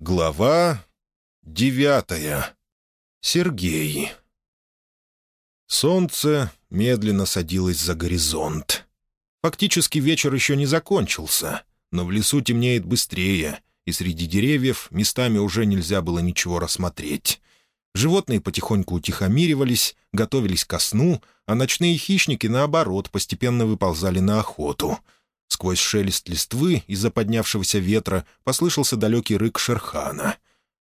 Глава девятая. Сергей. Солнце медленно садилось за горизонт. Фактически вечер еще не закончился, но в лесу темнеет быстрее, и среди деревьев местами уже нельзя было ничего рассмотреть. Животные потихоньку утихомиривались, готовились ко сну, а ночные хищники, наоборот, постепенно выползали на охоту — Сквозь шелест листвы из-за поднявшегося ветра послышался далекий рык Шерхана.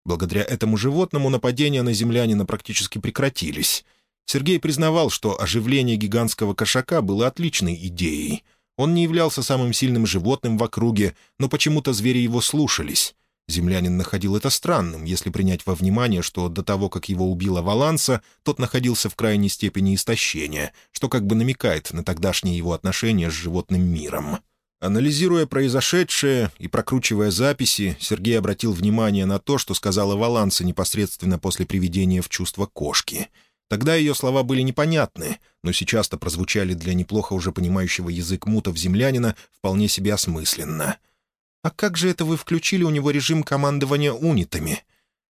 Благодаря этому животному нападения на землянина практически прекратились. Сергей признавал, что оживление гигантского кошака было отличной идеей. Он не являлся самым сильным животным в округе, но почему-то звери его слушались. Землянин находил это странным, если принять во внимание, что до того, как его убила Валанса, тот находился в крайней степени истощения, что как бы намекает на тогдашнее его отношение с животным миром. Анализируя произошедшее и прокручивая записи, Сергей обратил внимание на то, что сказала Валанса непосредственно после приведения в чувство кошки. Тогда ее слова были непонятны, но сейчас-то прозвучали для неплохо уже понимающего язык мутов землянина вполне себе осмысленно. «А как же это вы включили у него режим командования унитами?»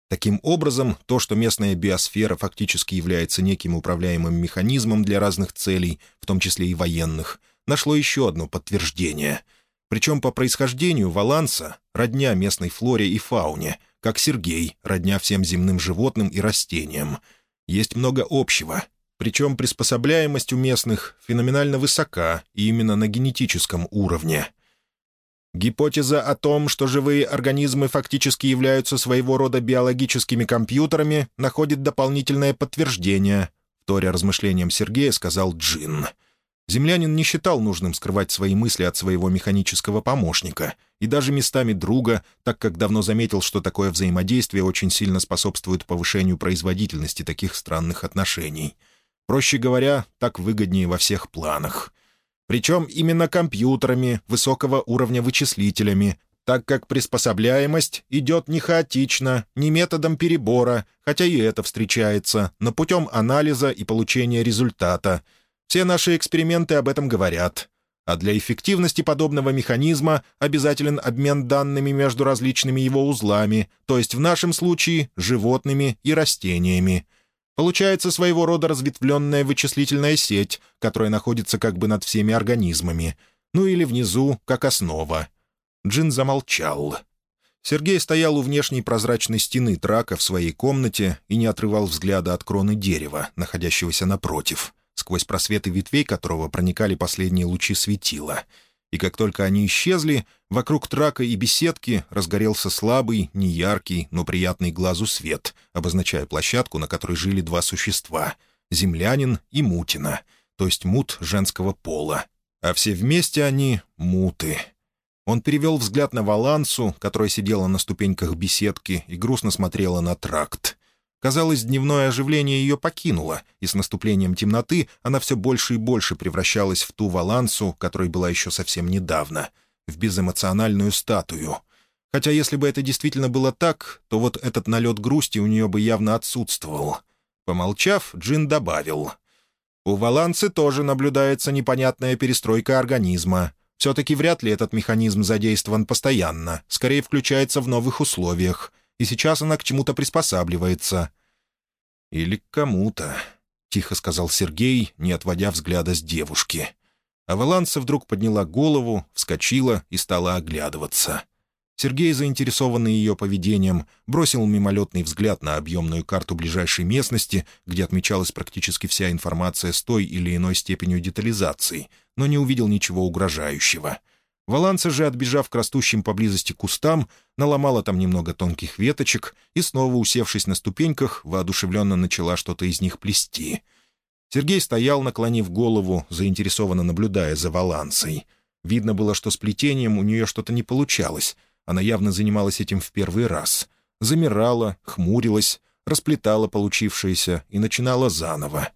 Таким образом, то, что местная биосфера фактически является неким управляемым механизмом для разных целей, в том числе и военных — нашло еще одно подтверждение. Причем по происхождению Валанса — родня местной флоре и фауне, как Сергей — родня всем земным животным и растениям. Есть много общего. Причем приспособляемость у местных феноменально высока, и именно на генетическом уровне. Гипотеза о том, что живые организмы фактически являются своего рода биологическими компьютерами, находит дополнительное подтверждение, вторя размышлениям Сергея сказал Джин — Землянин не считал нужным скрывать свои мысли от своего механического помощника и даже местами друга, так как давно заметил, что такое взаимодействие очень сильно способствует повышению производительности таких странных отношений. Проще говоря, так выгоднее во всех планах. Причем именно компьютерами, высокого уровня вычислителями, так как приспособляемость идет не хаотично, не методом перебора, хотя и это встречается, но путем анализа и получения результата — все наши эксперименты об этом говорят. А для эффективности подобного механизма обязателен обмен данными между различными его узлами, то есть в нашем случае животными и растениями. Получается своего рода разветвленная вычислительная сеть, которая находится как бы над всеми организмами. Ну или внизу, как основа. Джин замолчал. Сергей стоял у внешней прозрачной стены трака в своей комнате и не отрывал взгляда от кроны дерева, находящегося напротив сквозь просветы ветвей которого проникали последние лучи светила. И как только они исчезли, вокруг трака и беседки разгорелся слабый, неяркий, но приятный глазу свет, обозначая площадку, на которой жили два существа — землянин и мутина, то есть мут женского пола. А все вместе они — муты. Он перевел взгляд на Валансу, которая сидела на ступеньках беседки и грустно смотрела на тракт. Казалось, дневное оживление ее покинуло, и с наступлением темноты она все больше и больше превращалась в ту Валансу, которой была еще совсем недавно, в безэмоциональную статую. Хотя если бы это действительно было так, то вот этот налет грусти у нее бы явно отсутствовал. Помолчав, Джин добавил. «У Валансы тоже наблюдается непонятная перестройка организма. Все-таки вряд ли этот механизм задействован постоянно, скорее включается в новых условиях и сейчас она к чему-то приспосабливается». «Или к кому-то», — тихо сказал Сергей, не отводя взгляда с девушки. А Валанса вдруг подняла голову, вскочила и стала оглядываться. Сергей, заинтересованный ее поведением, бросил мимолетный взгляд на объемную карту ближайшей местности, где отмечалась практически вся информация с той или иной степенью детализации, но не увидел ничего угрожающего — Валанса же, отбежав к растущим поблизости кустам, наломала там немного тонких веточек и, снова усевшись на ступеньках, воодушевленно начала что-то из них плести. Сергей стоял, наклонив голову, заинтересованно наблюдая за Валансой. Видно было, что с плетением у нее что-то не получалось. Она явно занималась этим в первый раз. Замирала, хмурилась, расплетала получившееся и начинала заново.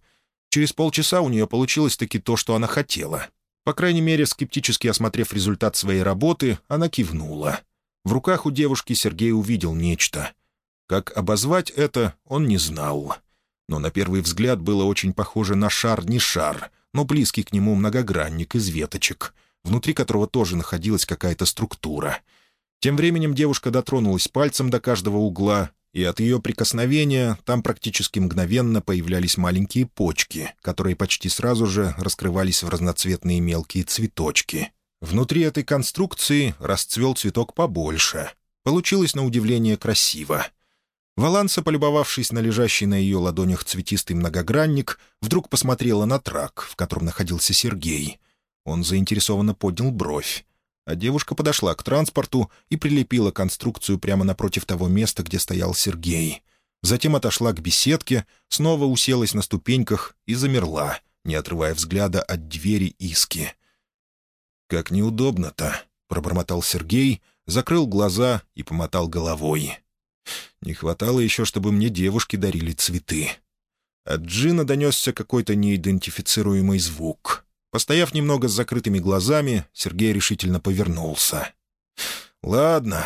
Через полчаса у нее получилось таки то, что она хотела — по крайней мере, скептически осмотрев результат своей работы, она кивнула. В руках у девушки Сергей увидел нечто. Как обозвать это, он не знал. Но на первый взгляд было очень похоже на шар не шар, но близкий к нему многогранник из веточек, внутри которого тоже находилась какая-то структура. Тем временем девушка дотронулась пальцем до каждого угла, и от ее прикосновения там практически мгновенно появлялись маленькие почки, которые почти сразу же раскрывались в разноцветные мелкие цветочки. Внутри этой конструкции расцвел цветок побольше. Получилось на удивление красиво. Валанса, полюбовавшись на лежащий на ее ладонях цветистый многогранник, вдруг посмотрела на трак, в котором находился Сергей. Он заинтересованно поднял бровь а девушка подошла к транспорту и прилепила конструкцию прямо напротив того места, где стоял Сергей. Затем отошла к беседке, снова уселась на ступеньках и замерла, не отрывая взгляда от двери иски. «Как неудобно-то», — пробормотал Сергей, закрыл глаза и помотал головой. «Не хватало еще, чтобы мне девушки дарили цветы». От Джина донесся какой-то неидентифицируемый звук. Постояв немного с закрытыми глазами, Сергей решительно повернулся. «Ладно,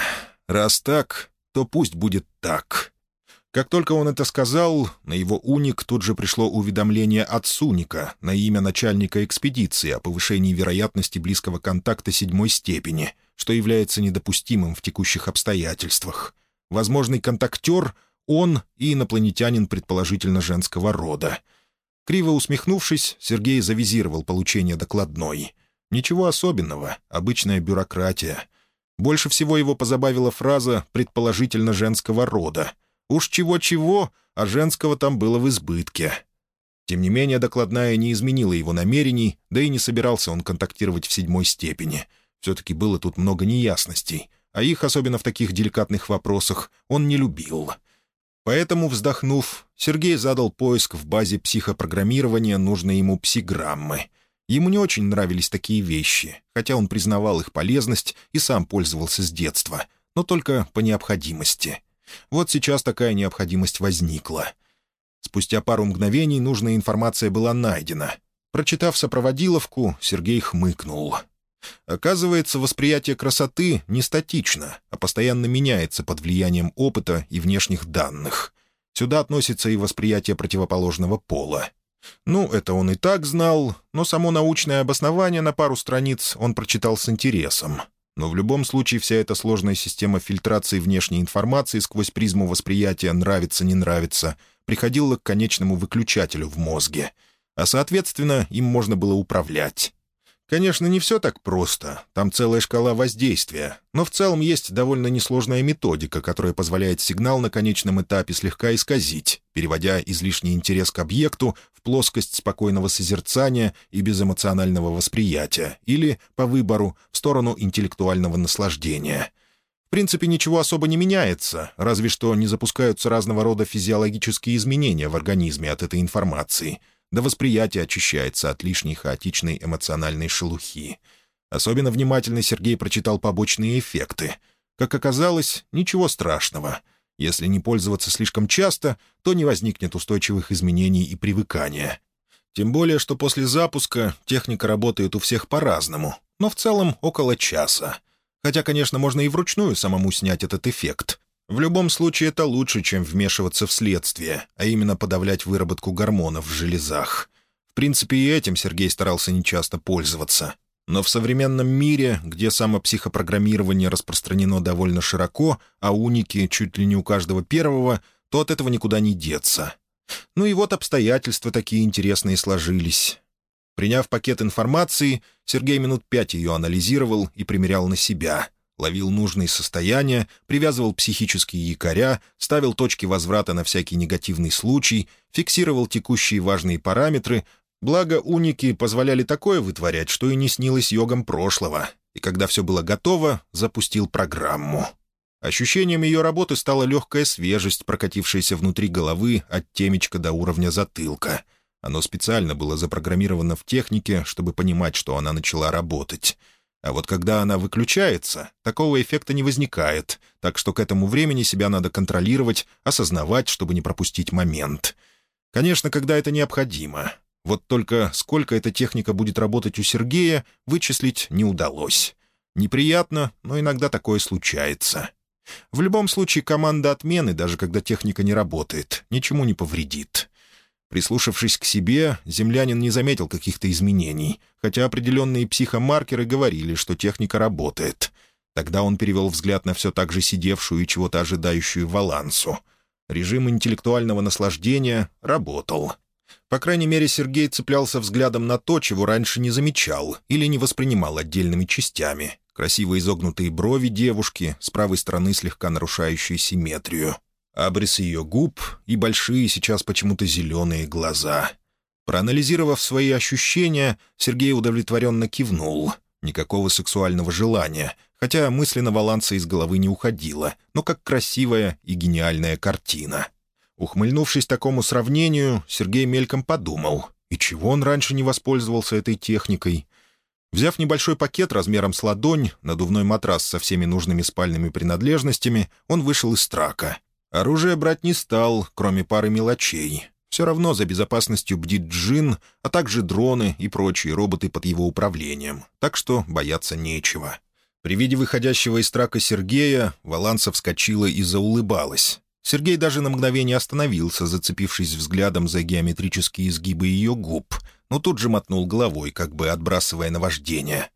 раз так, то пусть будет так». Как только он это сказал, на его уник тут же пришло уведомление от Суника на имя начальника экспедиции о повышении вероятности близкого контакта седьмой степени, что является недопустимым в текущих обстоятельствах. Возможный контактер — он и инопланетянин предположительно женского рода — Криво усмехнувшись, Сергей завизировал получение докладной. Ничего особенного, обычная бюрократия. Больше всего его позабавила фраза «предположительно женского рода». Уж чего-чего, а женского там было в избытке. Тем не менее, докладная не изменила его намерений, да и не собирался он контактировать в седьмой степени. Все-таки было тут много неясностей, а их, особенно в таких деликатных вопросах, он не любил. Поэтому, вздохнув, Сергей задал поиск в базе психопрограммирования нужной ему псиграммы. Ему не очень нравились такие вещи, хотя он признавал их полезность и сам пользовался с детства, но только по необходимости. Вот сейчас такая необходимость возникла. Спустя пару мгновений нужная информация была найдена. Прочитав сопроводиловку, Сергей хмыкнул — Оказывается, восприятие красоты не статично, а постоянно меняется под влиянием опыта и внешних данных. Сюда относится и восприятие противоположного пола. Ну, это он и так знал, но само научное обоснование на пару страниц он прочитал с интересом. Но в любом случае вся эта сложная система фильтрации внешней информации сквозь призму восприятия «нравится-не нравится» приходила к конечному выключателю в мозге. А, соответственно, им можно было управлять. Конечно, не все так просто, там целая шкала воздействия, но в целом есть довольно несложная методика, которая позволяет сигнал на конечном этапе слегка исказить, переводя излишний интерес к объекту в плоскость спокойного созерцания и безэмоционального восприятия, или, по выбору, в сторону интеллектуального наслаждения. В принципе, ничего особо не меняется, разве что не запускаются разного рода физиологические изменения в организме от этой информации — да восприятие очищается от лишней хаотичной эмоциональной шелухи. Особенно внимательно Сергей прочитал побочные эффекты. Как оказалось, ничего страшного. Если не пользоваться слишком часто, то не возникнет устойчивых изменений и привыкания. Тем более, что после запуска техника работает у всех по-разному, но в целом около часа. Хотя, конечно, можно и вручную самому снять этот эффект. В любом случае это лучше, чем вмешиваться в следствие, а именно подавлять выработку гормонов в железах. В принципе, и этим Сергей старался нечасто пользоваться. Но в современном мире, где самопсихопрограммирование распространено довольно широко, а уники чуть ли не у каждого первого, то от этого никуда не деться. Ну и вот обстоятельства такие интересные сложились. Приняв пакет информации, Сергей минут пять ее анализировал и примерял на себя — ловил нужные состояния, привязывал психические якоря, ставил точки возврата на всякий негативный случай, фиксировал текущие важные параметры, благо уники позволяли такое вытворять, что и не снилось йогам прошлого, и когда все было готово, запустил программу. Ощущением ее работы стала легкая свежесть, прокатившаяся внутри головы от темечка до уровня затылка. Оно специально было запрограммировано в технике, чтобы понимать, что она начала работать — а вот когда она выключается, такого эффекта не возникает, так что к этому времени себя надо контролировать, осознавать, чтобы не пропустить момент. Конечно, когда это необходимо. Вот только сколько эта техника будет работать у Сергея, вычислить не удалось. Неприятно, но иногда такое случается. В любом случае, команда отмены, даже когда техника не работает, ничему не повредит. Прислушавшись к себе, землянин не заметил каких-то изменений, хотя определенные психомаркеры говорили, что техника работает. Тогда он перевел взгляд на все так же сидевшую и чего-то ожидающую Валансу. Режим интеллектуального наслаждения работал. По крайней мере, Сергей цеплялся взглядом на то, чего раньше не замечал или не воспринимал отдельными частями. Красиво изогнутые брови девушки, с правой стороны слегка нарушающие симметрию. Абрис ее губ и большие сейчас почему-то зеленые глаза. Проанализировав свои ощущения, Сергей удовлетворенно кивнул. Никакого сексуального желания, хотя мысленно Валанса из головы не уходила, но как красивая и гениальная картина. Ухмыльнувшись такому сравнению, Сергей мельком подумал, и чего он раньше не воспользовался этой техникой. Взяв небольшой пакет размером с ладонь, надувной матрас со всеми нужными спальными принадлежностями, он вышел из трака. Оружие брать не стал, кроме пары мелочей. Все равно за безопасностью бдит Джин, а также дроны и прочие роботы под его управлением, так что бояться нечего. При виде выходящего из трака Сергея Валанса вскочила и заулыбалась. Сергей даже на мгновение остановился, зацепившись взглядом за геометрические изгибы ее губ, но тут же мотнул головой, как бы отбрасывая наваждение.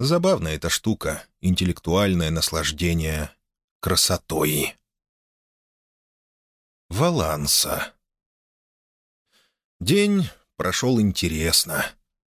Забавная эта штука — интеллектуальное наслаждение красотой. Валанса. День прошел интересно.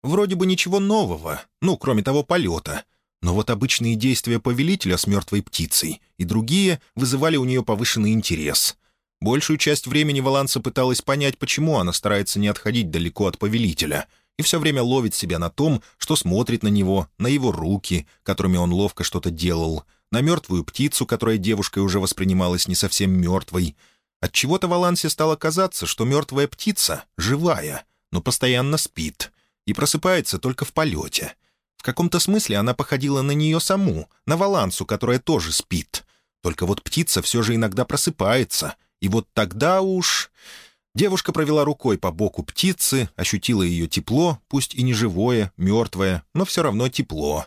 Вроде бы ничего нового, ну, кроме того полета — но вот обычные действия повелителя с мертвой птицей и другие вызывали у нее повышенный интерес. Большую часть времени Валанса пыталась понять, почему она старается не отходить далеко от повелителя, и все время ловит себя на том, что смотрит на него, на его руки, которыми он ловко что-то делал, на мертвую птицу, которая девушкой уже воспринималась не совсем мертвой. Отчего-то Валансе стало казаться, что мертвая птица живая, но постоянно спит и просыпается только в полете — в каком-то смысле она походила на нее саму, на Валансу, которая тоже спит. Только вот птица все же иногда просыпается, и вот тогда уж... Девушка провела рукой по боку птицы, ощутила ее тепло, пусть и не живое, мертвое, но все равно тепло.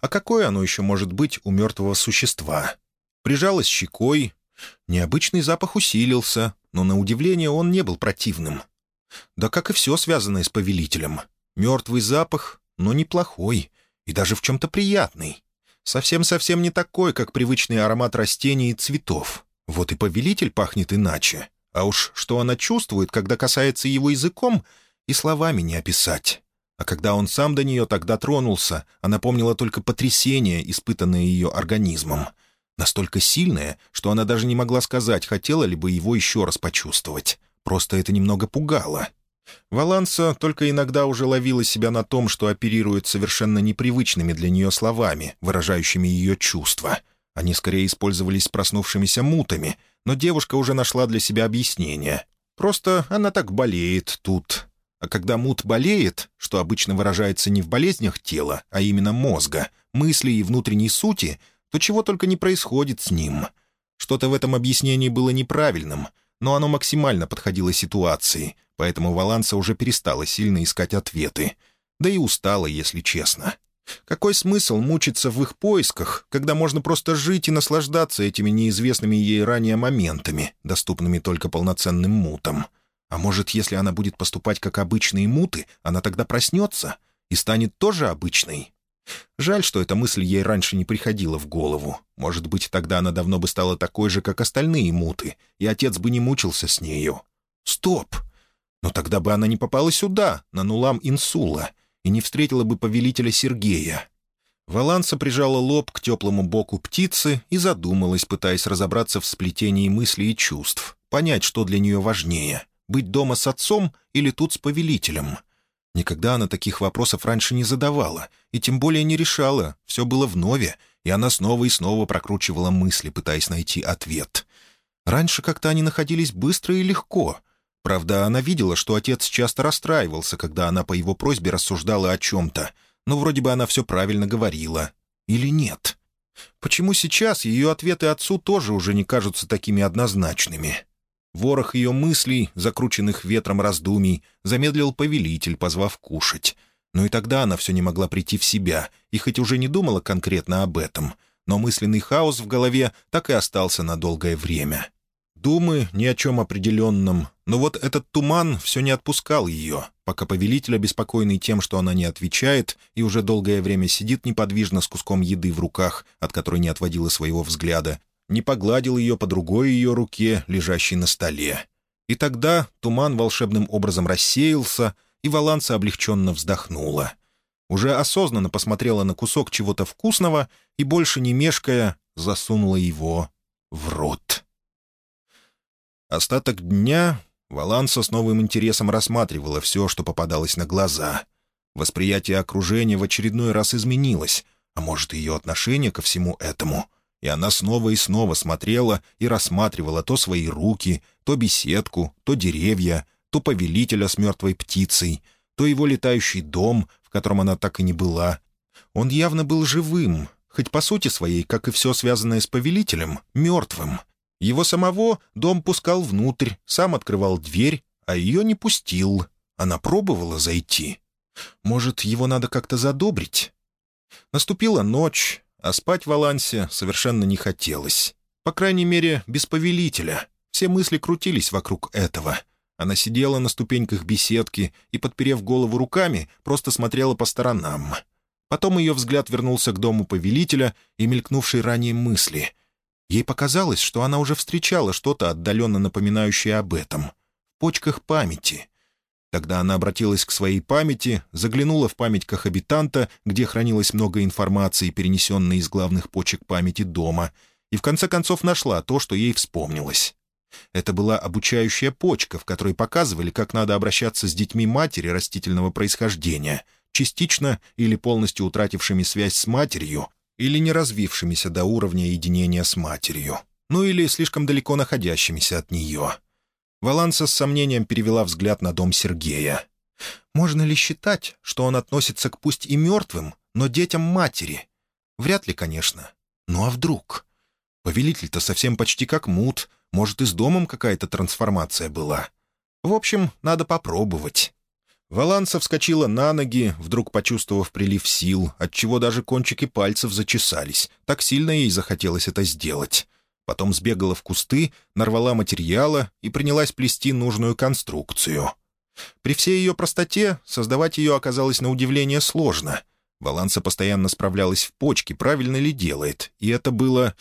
А какое оно еще может быть у мертвого существа? Прижалась щекой. Необычный запах усилился, но на удивление он не был противным. Да как и все связанное с повелителем. Мертвый запах, но неплохой и даже в чем-то приятный. Совсем-совсем не такой, как привычный аромат растений и цветов. Вот и повелитель пахнет иначе. А уж что она чувствует, когда касается его языком, и словами не описать. А когда он сам до нее тогда тронулся, она помнила только потрясение, испытанное ее организмом. Настолько сильное, что она даже не могла сказать, хотела ли бы его еще раз почувствовать. Просто это немного пугало. Валанса только иногда уже ловила себя на том, что оперирует совершенно непривычными для нее словами, выражающими ее чувства. Они скорее использовались проснувшимися мутами, но девушка уже нашла для себя объяснение. Просто она так болеет тут. А когда мут болеет, что обычно выражается не в болезнях тела, а именно мозга, мысли и внутренней сути, то чего только не происходит с ним. Что-то в этом объяснении было неправильным, но оно максимально подходило ситуации — поэтому Валанса уже перестала сильно искать ответы. Да и устала, если честно. Какой смысл мучиться в их поисках, когда можно просто жить и наслаждаться этими неизвестными ей ранее моментами, доступными только полноценным мутам? А может, если она будет поступать как обычные муты, она тогда проснется и станет тоже обычной? Жаль, что эта мысль ей раньше не приходила в голову. Может быть, тогда она давно бы стала такой же, как остальные муты, и отец бы не мучился с нею. Стоп! Но тогда бы она не попала сюда, на Нулам Инсула, и не встретила бы повелителя Сергея. Валанса прижала лоб к теплому боку птицы и задумалась, пытаясь разобраться в сплетении мыслей и чувств, понять, что для нее важнее — быть дома с отцом или тут с повелителем. Никогда она таких вопросов раньше не задавала, и тем более не решала, все было вновь, и она снова и снова прокручивала мысли, пытаясь найти ответ. Раньше как-то они находились быстро и легко — Правда, она видела, что отец часто расстраивался, когда она по его просьбе рассуждала о чем-то, но вроде бы она все правильно говорила. Или нет? Почему сейчас ее ответы отцу тоже уже не кажутся такими однозначными? Ворох ее мыслей, закрученных ветром раздумий, замедлил повелитель, позвав кушать. Но и тогда она все не могла прийти в себя, и хоть уже не думала конкретно об этом, но мысленный хаос в голове так и остался на долгое время. Думы ни о чем определенном, но вот этот туман все не отпускал ее, пока повелитель, обеспокоенный тем, что она не отвечает и уже долгое время сидит неподвижно с куском еды в руках, от которой не отводила своего взгляда, не погладил ее по другой ее руке, лежащей на столе. И тогда туман волшебным образом рассеялся, и Валанса облегченно вздохнула. Уже осознанно посмотрела на кусок чего-то вкусного и, больше не мешкая, засунула его в рот. Остаток дня Валанса с новым интересом рассматривала все, что попадалось на глаза. Восприятие окружения в очередной раз изменилось, а может, ее отношение ко всему этому. И она снова и снова смотрела и рассматривала то свои руки, то беседку, то деревья, то повелителя с мертвой птицей, то его летающий дом, в котором она так и не была. Он явно был живым, хоть по сути своей, как и все связанное с повелителем, мертвым — его самого дом пускал внутрь, сам открывал дверь, а ее не пустил. Она пробовала зайти. Может, его надо как-то задобрить? Наступила ночь, а спать в Алансе совершенно не хотелось. По крайней мере, без повелителя. Все мысли крутились вокруг этого. Она сидела на ступеньках беседки и, подперев голову руками, просто смотрела по сторонам. Потом ее взгляд вернулся к дому повелителя и мелькнувшей ранее мысли — Ей показалось, что она уже встречала что-то отдаленно напоминающее об этом. В почках памяти. Тогда она обратилась к своей памяти, заглянула в память кохабитанта, где хранилось много информации, перенесенной из главных почек памяти дома, и в конце концов нашла то, что ей вспомнилось. Это была обучающая почка, в которой показывали, как надо обращаться с детьми матери растительного происхождения, частично или полностью утратившими связь с матерью, или не развившимися до уровня единения с матерью, ну или слишком далеко находящимися от нее. Валанса с сомнением перевела взгляд на дом Сергея. «Можно ли считать, что он относится к пусть и мертвым, но детям матери? Вряд ли, конечно. Ну а вдруг? Повелитель-то совсем почти как мут, может, и с домом какая-то трансформация была. В общем, надо попробовать». Валанса вскочила на ноги, вдруг почувствовав прилив сил, отчего даже кончики пальцев зачесались. Так сильно ей захотелось это сделать. Потом сбегала в кусты, нарвала материала и принялась плести нужную конструкцию. При всей ее простоте создавать ее оказалось на удивление сложно. Валанса постоянно справлялась в почке, правильно ли делает, и это было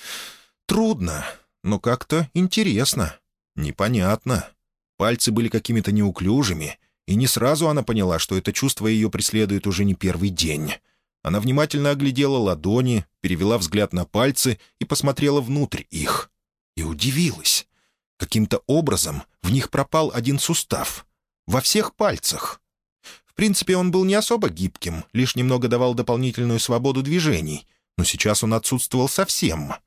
трудно, но как-то интересно, непонятно. Пальцы были какими-то неуклюжими — и не сразу она поняла, что это чувство ее преследует уже не первый день. Она внимательно оглядела ладони, перевела взгляд на пальцы и посмотрела внутрь их. И удивилась. Каким-то образом в них пропал один сустав. Во всех пальцах. В принципе, он был не особо гибким, лишь немного давал дополнительную свободу движений, но сейчас он отсутствовал совсем —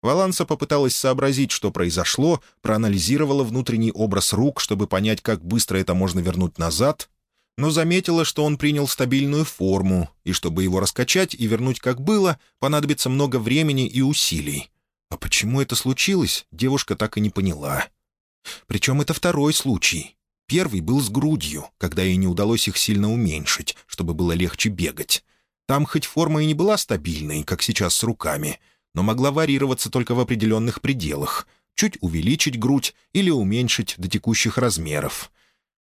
Валанса попыталась сообразить, что произошло, проанализировала внутренний образ рук, чтобы понять, как быстро это можно вернуть назад, но заметила, что он принял стабильную форму, и чтобы его раскачать и вернуть как было, понадобится много времени и усилий. А почему это случилось, девушка так и не поняла. Причем это второй случай. Первый был с грудью, когда ей не удалось их сильно уменьшить, чтобы было легче бегать. Там хоть форма и не была стабильной, как сейчас с руками — но могла варьироваться только в определенных пределах, чуть увеличить грудь или уменьшить до текущих размеров.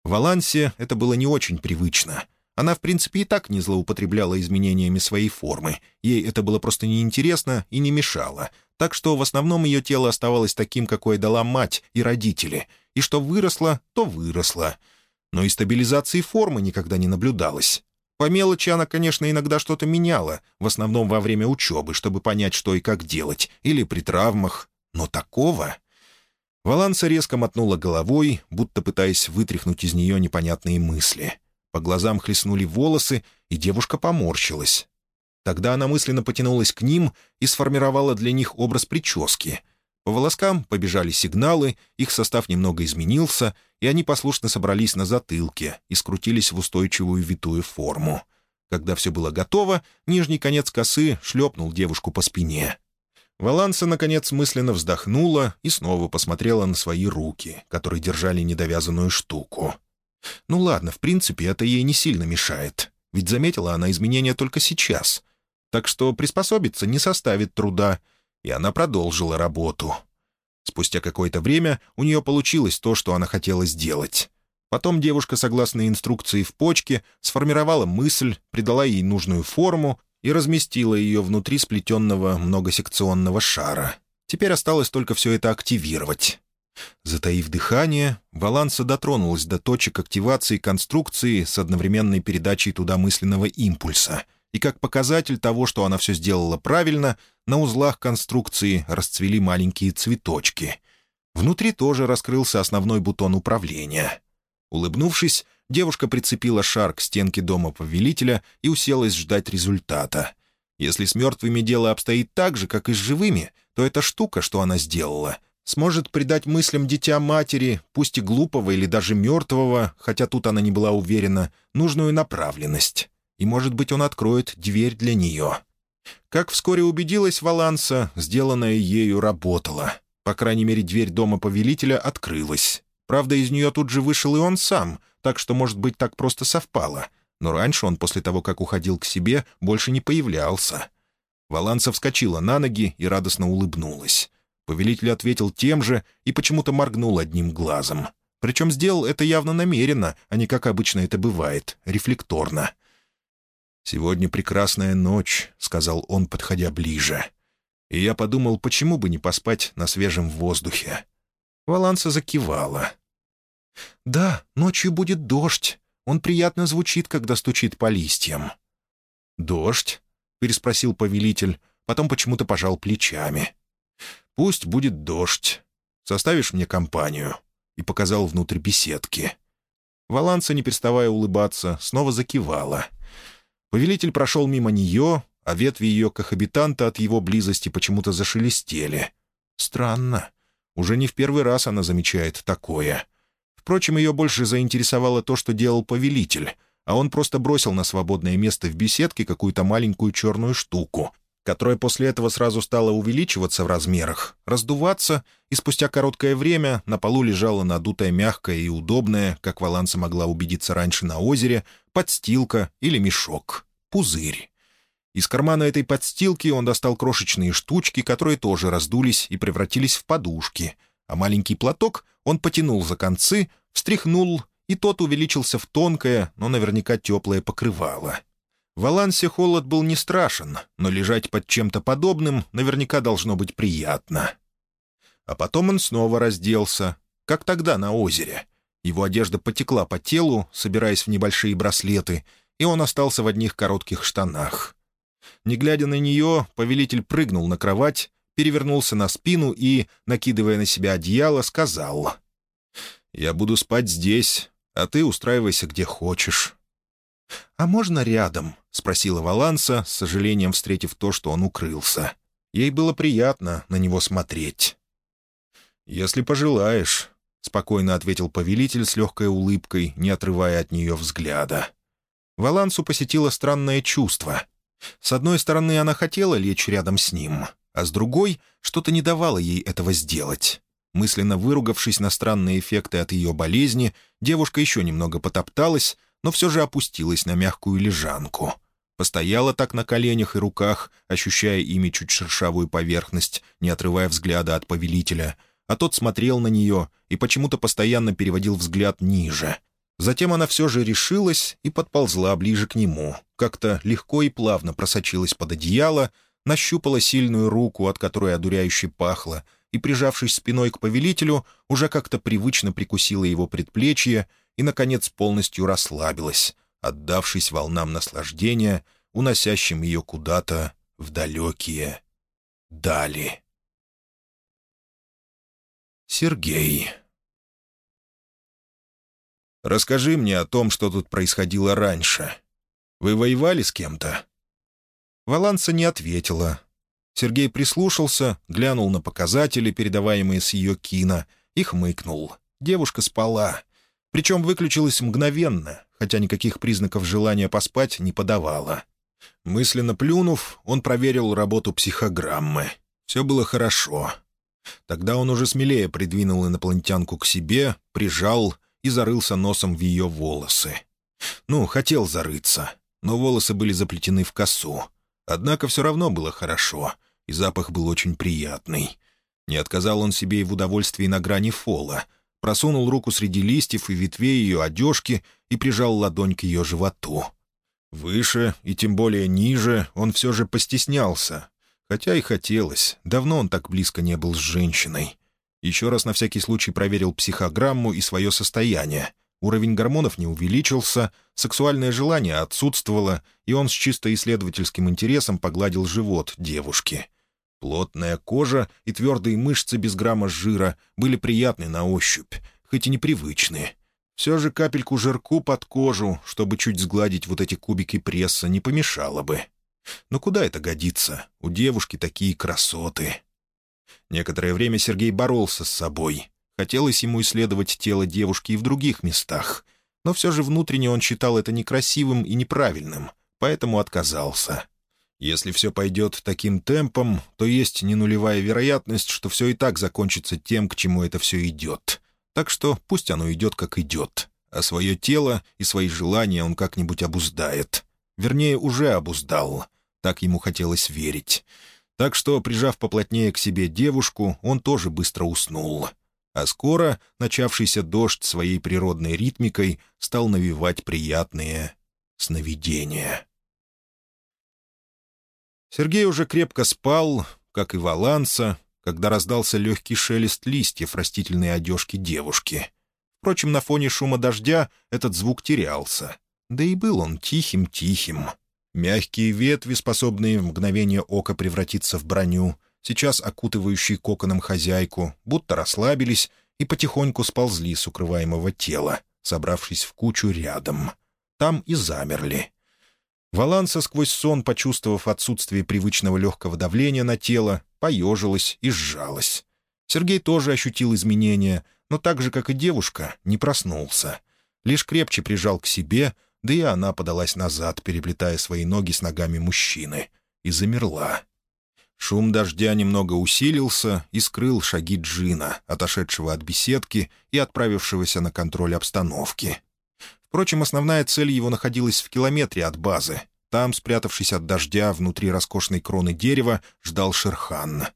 В Алансе это было не очень привычно. Она, в принципе, и так не злоупотребляла изменениями своей формы. Ей это было просто неинтересно и не мешало. Так что в основном ее тело оставалось таким, какое дала мать и родители. И что выросло, то выросло. Но и стабилизации формы никогда не наблюдалось. По мелочи она, конечно, иногда что-то меняла, в основном во время учебы, чтобы понять, что и как делать, или при травмах. Но такого... Валанса резко мотнула головой, будто пытаясь вытряхнуть из нее непонятные мысли. По глазам хлестнули волосы, и девушка поморщилась. Тогда она мысленно потянулась к ним и сформировала для них образ прически — по волоскам побежали сигналы, их состав немного изменился, и они послушно собрались на затылке и скрутились в устойчивую витую форму. Когда все было готово, нижний конец косы шлепнул девушку по спине. Валанса, наконец, мысленно вздохнула и снова посмотрела на свои руки, которые держали недовязанную штуку. Ну ладно, в принципе, это ей не сильно мешает, ведь заметила она изменения только сейчас. Так что приспособиться не составит труда — и она продолжила работу. Спустя какое-то время у нее получилось то, что она хотела сделать. Потом девушка, согласно инструкции в почке, сформировала мысль, придала ей нужную форму и разместила ее внутри сплетенного многосекционного шара. Теперь осталось только все это активировать. Затаив дыхание, Валанса дотронулась до точек активации конструкции с одновременной передачей туда мысленного импульса, и как показатель того, что она все сделала правильно, на узлах конструкции расцвели маленькие цветочки. Внутри тоже раскрылся основной бутон управления. Улыбнувшись, девушка прицепила шар к стенке дома повелителя и уселась ждать результата. Если с мертвыми дело обстоит так же, как и с живыми, то эта штука, что она сделала, сможет придать мыслям дитя матери, пусть и глупого или даже мертвого, хотя тут она не была уверена, нужную направленность. И, может быть, он откроет дверь для нее. Как вскоре убедилась Валанса, сделанное ею работало. По крайней мере, дверь дома повелителя открылась. Правда, из нее тут же вышел и он сам, так что, может быть, так просто совпало. Но раньше он, после того, как уходил к себе, больше не появлялся. Валанса вскочила на ноги и радостно улыбнулась. Повелитель ответил тем же и почему-то моргнул одним глазом. Причем сделал это явно намеренно, а не как обычно это бывает, рефлекторно. «Сегодня прекрасная ночь», — сказал он, подходя ближе. И я подумал, почему бы не поспать на свежем воздухе. Валанса закивала. «Да, ночью будет дождь. Он приятно звучит, когда стучит по листьям». «Дождь?» — переспросил повелитель, потом почему-то пожал плечами. «Пусть будет дождь. Составишь мне компанию?» И показал внутрь беседки. Валанса, не переставая улыбаться, снова закивала. Повелитель прошел мимо нее, а ветви ее кохабитанта от его близости почему-то зашелестели. Странно. Уже не в первый раз она замечает такое. Впрочем, ее больше заинтересовало то, что делал повелитель, а он просто бросил на свободное место в беседке какую-то маленькую черную штуку, которая после этого сразу стала увеличиваться в размерах, раздуваться, и спустя короткое время на полу лежала надутая мягкая и удобная, как Валанса могла убедиться раньше на озере, подстилка или мешок, пузырь. Из кармана этой подстилки он достал крошечные штучки, которые тоже раздулись и превратились в подушки, а маленький платок он потянул за концы, встряхнул, и тот увеличился в тонкое, но наверняка теплое покрывало. В Алансе холод был не страшен, но лежать под чем-то подобным наверняка должно быть приятно. А потом он снова разделся, как тогда на озере. Его одежда потекла по телу, собираясь в небольшие браслеты, и он остался в одних коротких штанах. Не глядя на нее, повелитель прыгнул на кровать, перевернулся на спину и, накидывая на себя одеяло, сказал «Я буду спать здесь, а ты устраивайся где хочешь». «А можно рядом?» — спросила Валанса, с сожалением встретив то, что он укрылся. Ей было приятно на него смотреть. «Если пожелаешь», — спокойно ответил повелитель с легкой улыбкой, не отрывая от нее взгляда. Валансу посетило странное чувство. С одной стороны, она хотела лечь рядом с ним, а с другой — что-то не давало ей этого сделать. Мысленно выругавшись на странные эффекты от ее болезни, девушка еще немного потопталась, но все же опустилась на мягкую лежанку. Постояла так на коленях и руках, ощущая ими чуть шершавую поверхность, не отрывая взгляда от повелителя, а тот смотрел на нее и почему-то постоянно переводил взгляд ниже — Затем она все же решилась и подползла ближе к нему. Как-то легко и плавно просочилась под одеяло, нащупала сильную руку, от которой одуряюще пахло, и, прижавшись спиной к повелителю, уже как-то привычно прикусила его предплечье и, наконец, полностью расслабилась, отдавшись волнам наслаждения, уносящим ее куда-то в далекие дали. Сергей Расскажи мне о том, что тут происходило раньше. Вы воевали с кем-то?» Валанса не ответила. Сергей прислушался, глянул на показатели, передаваемые с ее кино, и хмыкнул. Девушка спала. Причем выключилась мгновенно, хотя никаких признаков желания поспать не подавала. Мысленно плюнув, он проверил работу психограммы. Все было хорошо. Тогда он уже смелее придвинул инопланетянку к себе, прижал и зарылся носом в ее волосы. Ну, хотел зарыться, но волосы были заплетены в косу. Однако все равно было хорошо, и запах был очень приятный. Не отказал он себе и в удовольствии на грани фола. просунул руку среди листьев и ветвей ее одежки и прижал ладонь к ее животу. Выше и тем более ниже он все же постеснялся. Хотя и хотелось. Давно он так близко не был с женщиной. Еще раз на всякий случай проверил психограмму и свое состояние. Уровень гормонов не увеличился, сексуальное желание отсутствовало, и он с чисто исследовательским интересом погладил живот девушки. Плотная кожа и твердые мышцы без грамма жира были приятны на ощупь, хоть и непривычные. Все же капельку жирку под кожу, чтобы чуть сгладить вот эти кубики пресса, не помешало бы. Но куда это годится? У девушки такие красоты. Некоторое время Сергей боролся с собой. Хотелось ему исследовать тело девушки и в других местах. Но все же внутренне он считал это некрасивым и неправильным, поэтому отказался. Если все пойдет таким темпом, то есть не нулевая вероятность, что все и так закончится тем, к чему это все идет. Так что пусть оно идет, как идет. А свое тело и свои желания он как-нибудь обуздает. Вернее, уже обуздал. Так ему хотелось верить. Так что, прижав поплотнее к себе девушку, он тоже быстро уснул. А скоро начавшийся дождь своей природной ритмикой стал навевать приятные сновидения. Сергей уже крепко спал, как и Валанса, когда раздался легкий шелест листьев растительной одежки девушки. Впрочем, на фоне шума дождя этот звук терялся. Да и был он тихим-тихим. Мягкие ветви, способные в мгновение ока превратиться в броню, сейчас окутывающие коконом хозяйку, будто расслабились и потихоньку сползли с укрываемого тела, собравшись в кучу рядом. Там и замерли. Валанса сквозь сон, почувствовав отсутствие привычного легкого давления на тело, поежилась и сжалась. Сергей тоже ощутил изменения, но так же, как и девушка, не проснулся. Лишь крепче прижал к себе, да и она подалась назад, переплетая свои ноги с ногами мужчины, и замерла. Шум дождя немного усилился и скрыл шаги Джина, отошедшего от беседки и отправившегося на контроль обстановки. Впрочем, основная цель его находилась в километре от базы, там, спрятавшись от дождя внутри роскошной кроны дерева, ждал Шерхан.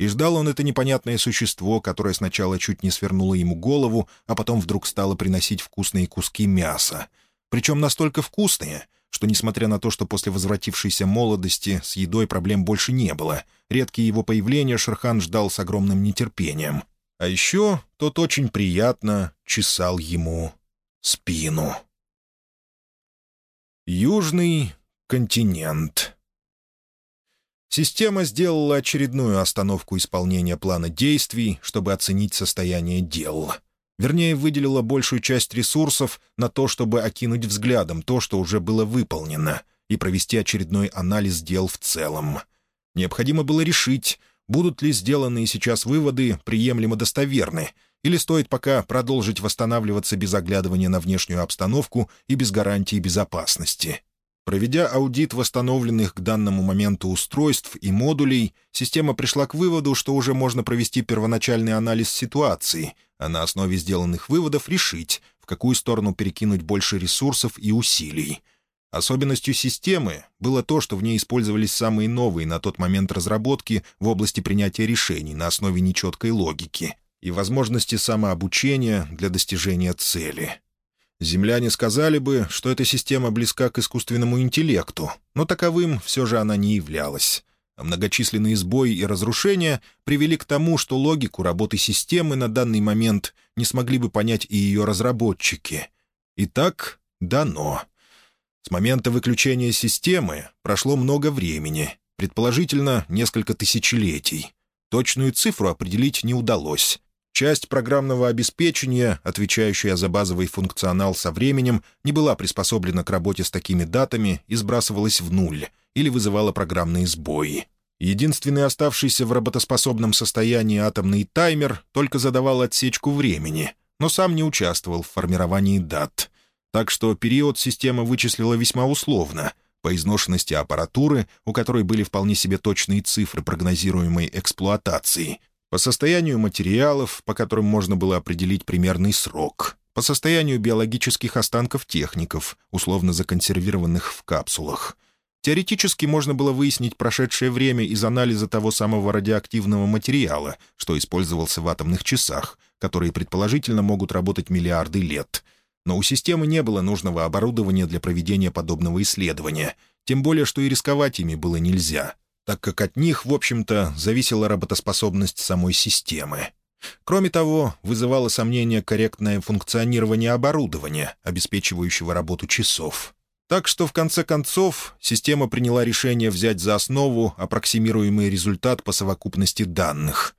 И ждал он это непонятное существо, которое сначала чуть не свернуло ему голову, а потом вдруг стало приносить вкусные куски мяса. Причем настолько вкусные, что, несмотря на то, что после возвратившейся молодости с едой проблем больше не было, редкие его появления Шерхан ждал с огромным нетерпением. А еще тот очень приятно чесал ему спину. Южный континент. Система сделала очередную остановку исполнения плана действий, чтобы оценить состояние дел. Вернее, выделила большую часть ресурсов на то, чтобы окинуть взглядом то, что уже было выполнено, и провести очередной анализ дел в целом. Необходимо было решить, будут ли сделанные сейчас выводы приемлемо достоверны, или стоит пока продолжить восстанавливаться без оглядывания на внешнюю обстановку и без гарантии безопасности. Проведя аудит восстановленных к данному моменту устройств и модулей, система пришла к выводу, что уже можно провести первоначальный анализ ситуации, а на основе сделанных выводов решить, в какую сторону перекинуть больше ресурсов и усилий. Особенностью системы было то, что в ней использовались самые новые на тот момент разработки в области принятия решений на основе нечеткой логики и возможности самообучения для достижения цели. Земляне сказали бы, что эта система близка к искусственному интеллекту, но таковым все же она не являлась. Многочисленные сбои и разрушения привели к тому, что логику работы системы на данный момент не смогли бы понять и ее разработчики. Итак, дано. С момента выключения системы прошло много времени, предположительно, несколько тысячелетий. Точную цифру определить не удалось, Часть программного обеспечения, отвечающая за базовый функционал со временем, не была приспособлена к работе с такими датами и сбрасывалась в нуль или вызывала программные сбои. Единственный оставшийся в работоспособном состоянии атомный таймер только задавал отсечку времени, но сам не участвовал в формировании дат. Так что период система вычислила весьма условно, по изношенности аппаратуры, у которой были вполне себе точные цифры прогнозируемой эксплуатации — по состоянию материалов, по которым можно было определить примерный срок, по состоянию биологических останков техников, условно законсервированных в капсулах. Теоретически можно было выяснить прошедшее время из анализа того самого радиоактивного материала, что использовался в атомных часах, которые предположительно могут работать миллиарды лет. Но у системы не было нужного оборудования для проведения подобного исследования, тем более что и рисковать ими было нельзя, так как от них, в общем-то, зависела работоспособность самой системы. Кроме того, вызывало сомнение корректное функционирование оборудования, обеспечивающего работу часов. Так что, в конце концов, система приняла решение взять за основу аппроксимируемый результат по совокупности данных.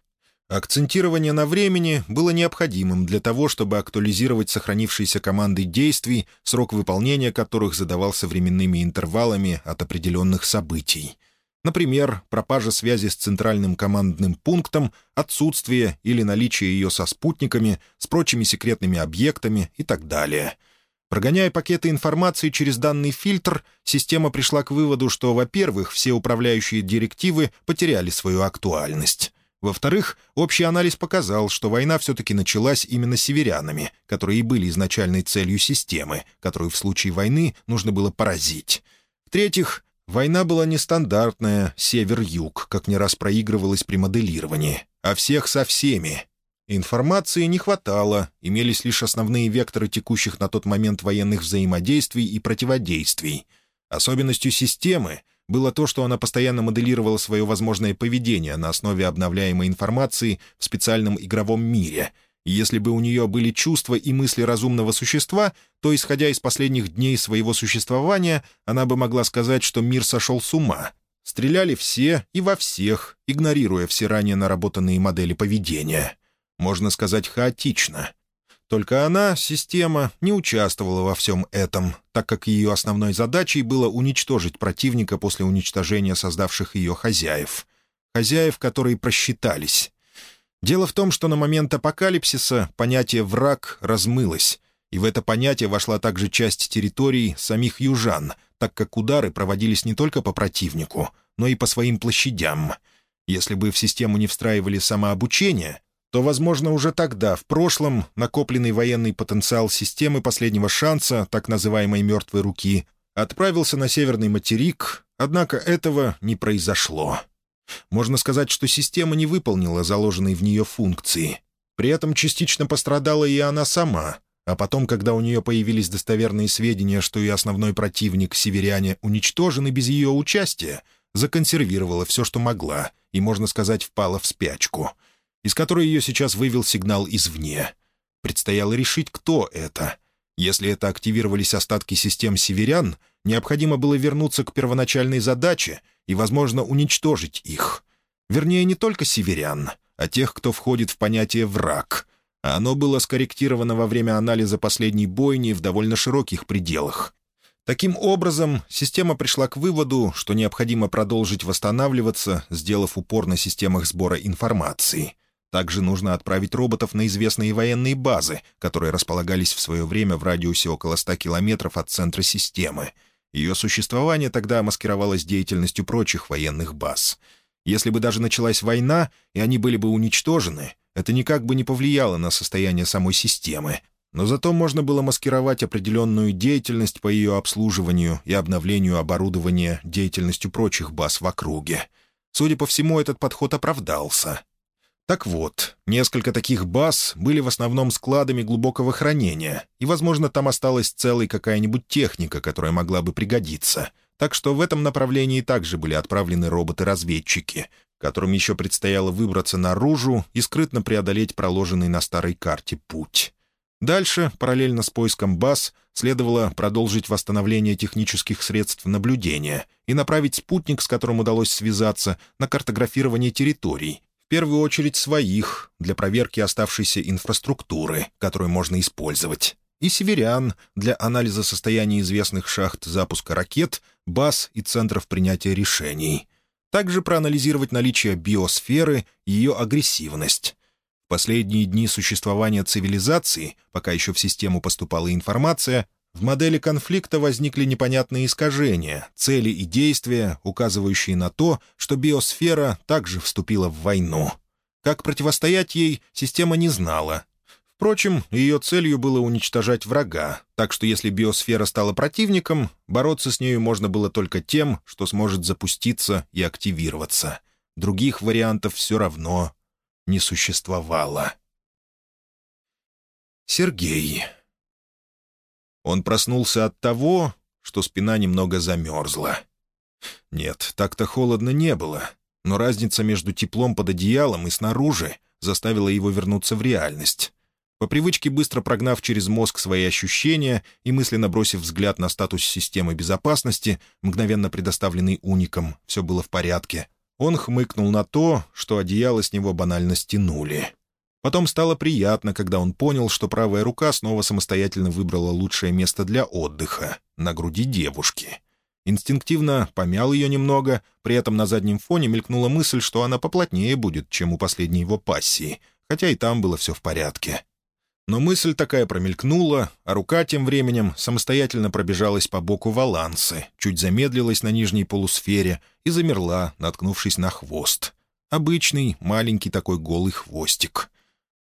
Акцентирование на времени было необходимым для того, чтобы актуализировать сохранившиеся команды действий, срок выполнения которых задавался временными интервалами от определенных событий. Например, пропажа связи с центральным командным пунктом, отсутствие или наличие ее со спутниками, с прочими секретными объектами и так далее — Прогоняя пакеты информации через данный фильтр, система пришла к выводу, что, во-первых, все управляющие директивы потеряли свою актуальность. Во-вторых, общий анализ показал, что война все-таки началась именно северянами, которые и были изначальной целью системы, которую в случае войны нужно было поразить. В-третьих, война была нестандартная, север-юг, как не раз проигрывалась при моделировании, а всех со всеми, Информации не хватало, имелись лишь основные векторы текущих на тот момент военных взаимодействий и противодействий. Особенностью системы было то, что она постоянно моделировала свое возможное поведение на основе обновляемой информации в специальном игровом мире. Если бы у нее были чувства и мысли разумного существа, то, исходя из последних дней своего существования, она бы могла сказать, что мир сошел с ума. Стреляли все и во всех, игнорируя все ранее наработанные модели поведения можно сказать, хаотично. Только она, система, не участвовала во всем этом, так как ее основной задачей было уничтожить противника после уничтожения создавших ее хозяев. Хозяев, которые просчитались. Дело в том, что на момент апокалипсиса понятие «враг» размылось, и в это понятие вошла также часть территорий самих южан, так как удары проводились не только по противнику, но и по своим площадям. Если бы в систему не встраивали самообучение, то, возможно, уже тогда, в прошлом, накопленный военный потенциал системы последнего шанса, так называемой «мертвой руки», отправился на северный материк, однако этого не произошло. Можно сказать, что система не выполнила заложенные в нее функции. При этом частично пострадала и она сама, а потом, когда у нее появились достоверные сведения, что и основной противник, северяне, уничтожены без ее участия, законсервировала все, что могла, и, можно сказать, впала в спячку — из которой ее сейчас вывел сигнал извне. Предстояло решить, кто это. Если это активировались остатки систем северян, необходимо было вернуться к первоначальной задаче и, возможно, уничтожить их. Вернее, не только северян, а тех, кто входит в понятие «враг». А оно было скорректировано во время анализа последней бойни в довольно широких пределах. Таким образом, система пришла к выводу, что необходимо продолжить восстанавливаться, сделав упор на системах сбора информации. Также нужно отправить роботов на известные военные базы, которые располагались в свое время в радиусе около 100 километров от центра системы. Ее существование тогда маскировалось деятельностью прочих военных баз. Если бы даже началась война, и они были бы уничтожены, это никак бы не повлияло на состояние самой системы. Но зато можно было маскировать определенную деятельность по ее обслуживанию и обновлению оборудования деятельностью прочих баз в округе. Судя по всему, этот подход оправдался. Так вот, несколько таких баз были в основном складами глубокого хранения, и, возможно, там осталась целая какая-нибудь техника, которая могла бы пригодиться. Так что в этом направлении также были отправлены роботы-разведчики, которым еще предстояло выбраться наружу и скрытно преодолеть проложенный на старой карте путь. Дальше, параллельно с поиском баз, следовало продолжить восстановление технических средств наблюдения и направить спутник, с которым удалось связаться, на картографирование территорий, первую очередь своих, для проверки оставшейся инфраструктуры, которую можно использовать, и северян для анализа состояния известных шахт запуска ракет, баз и центров принятия решений. Также проанализировать наличие биосферы и ее агрессивность. В последние дни существования цивилизации, пока еще в систему поступала информация, в модели конфликта возникли непонятные искажения, цели и действия, указывающие на то, что биосфера также вступила в войну. Как противостоять ей, система не знала. Впрочем, ее целью было уничтожать врага, так что если биосфера стала противником, бороться с нею можно было только тем, что сможет запуститься и активироваться. Других вариантов все равно не существовало. Сергей. Он проснулся от того, что спина немного замерзла. Нет, так-то холодно не было, но разница между теплом под одеялом и снаружи заставила его вернуться в реальность. По привычке, быстро прогнав через мозг свои ощущения и мысленно бросив взгляд на статус системы безопасности, мгновенно предоставленный уником, все было в порядке, он хмыкнул на то, что одеяло с него банально стянули. Потом стало приятно, когда он понял, что правая рука снова самостоятельно выбрала лучшее место для отдыха — на груди девушки. Инстинктивно помял ее немного, при этом на заднем фоне мелькнула мысль, что она поплотнее будет, чем у последней его пассии, хотя и там было все в порядке. Но мысль такая промелькнула, а рука тем временем самостоятельно пробежалась по боку валансы, чуть замедлилась на нижней полусфере и замерла, наткнувшись на хвост. Обычный, маленький такой голый хвостик.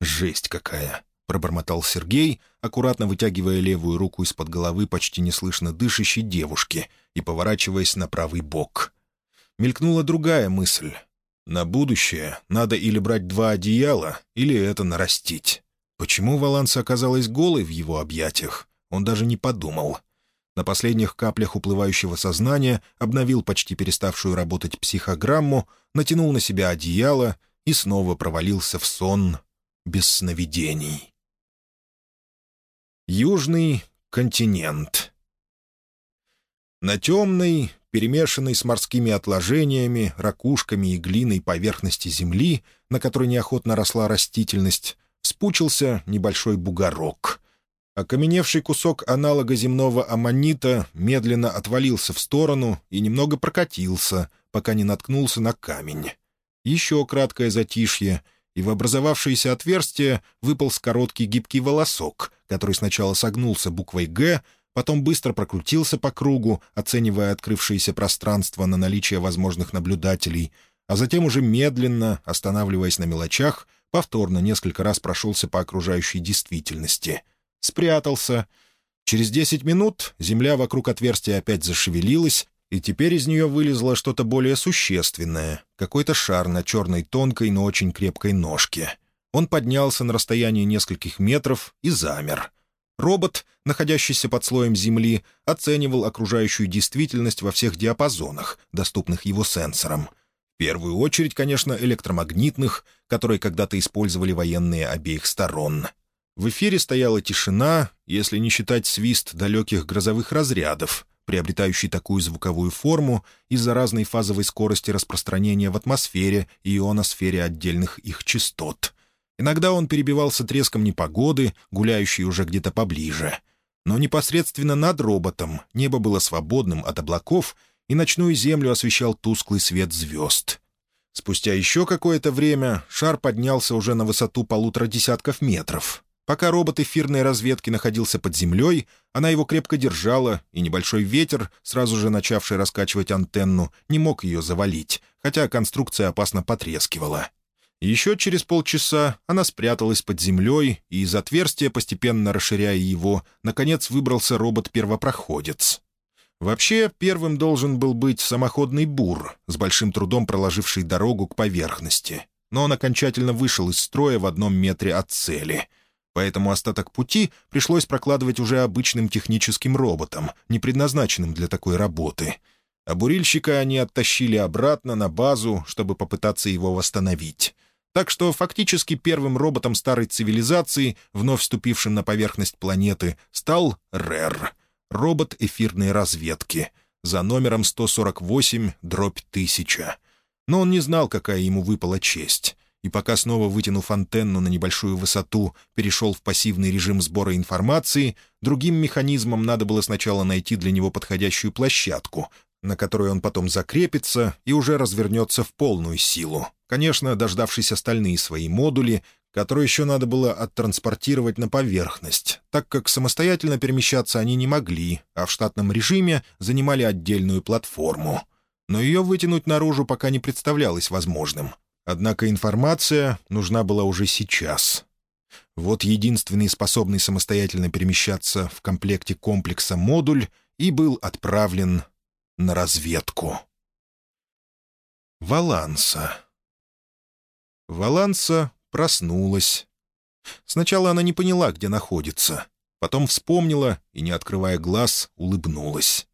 «Жесть какая!» — пробормотал Сергей, аккуратно вытягивая левую руку из-под головы почти неслышно дышащей девушки и поворачиваясь на правый бок. Мелькнула другая мысль. На будущее надо или брать два одеяла, или это нарастить. Почему Валанса оказалась голой в его объятиях, он даже не подумал. На последних каплях уплывающего сознания обновил почти переставшую работать психограмму, натянул на себя одеяло и снова провалился в сон без сновидений. Южный континент На темной, перемешанной с морскими отложениями, ракушками и глиной поверхности земли, на которой неохотно росла растительность, вспучился небольшой бугорок. Окаменевший кусок аналога земного аммонита медленно отвалился в сторону и немного прокатился, пока не наткнулся на камень. Еще краткое затишье, и в образовавшееся отверстие выполз короткий гибкий волосок, который сначала согнулся буквой «Г», потом быстро прокрутился по кругу, оценивая открывшееся пространство на наличие возможных наблюдателей, а затем уже медленно, останавливаясь на мелочах, повторно несколько раз прошелся по окружающей действительности. Спрятался. Через десять минут земля вокруг отверстия опять зашевелилась, и теперь из нее вылезло что-то более существенное, какой-то шар на черной тонкой, но очень крепкой ножке. Он поднялся на расстояние нескольких метров и замер. Робот, находящийся под слоем земли, оценивал окружающую действительность во всех диапазонах, доступных его сенсорам — первую очередь, конечно, электромагнитных, которые когда-то использовали военные обеих сторон. В эфире стояла тишина, если не считать свист далеких грозовых разрядов, приобретающий такую звуковую форму из-за разной фазовой скорости распространения в атмосфере и ионосфере отдельных их частот. Иногда он перебивался треском непогоды, гуляющей уже где-то поближе. Но непосредственно над роботом небо было свободным от облаков — и ночную землю освещал тусклый свет звезд. Спустя еще какое-то время шар поднялся уже на высоту полутора десятков метров. Пока робот эфирной разведки находился под землей, она его крепко держала, и небольшой ветер, сразу же начавший раскачивать антенну, не мог ее завалить, хотя конструкция опасно потрескивала. Еще через полчаса она спряталась под землей, и из отверстия, постепенно расширяя его, наконец выбрался робот-первопроходец. Вообще, первым должен был быть самоходный бур, с большим трудом проложивший дорогу к поверхности. Но он окончательно вышел из строя в одном метре от цели. Поэтому остаток пути пришлось прокладывать уже обычным техническим роботом, не предназначенным для такой работы. А бурильщика они оттащили обратно на базу, чтобы попытаться его восстановить. Так что фактически первым роботом старой цивилизации, вновь вступившим на поверхность планеты, стал Рер — робот эфирной разведки за номером 148-1000. Но он не знал, какая ему выпала честь, и пока снова вытянув антенну на небольшую высоту, перешел в пассивный режим сбора информации, другим механизмом надо было сначала найти для него подходящую площадку, на которой он потом закрепится и уже развернется в полную силу. Конечно, дождавшись остальные свои модули, которые еще надо было оттранспортировать на поверхность, так как самостоятельно перемещаться они не могли, а в штатном режиме занимали отдельную платформу. Но ее вытянуть наружу пока не представлялось возможным. Однако информация нужна была уже сейчас. Вот единственный способный самостоятельно перемещаться в комплекте комплекса модуль и был отправлен на разведку. Валанса. Валанса проснулась. Сначала она не поняла, где находится. Потом вспомнила и, не открывая глаз, улыбнулась.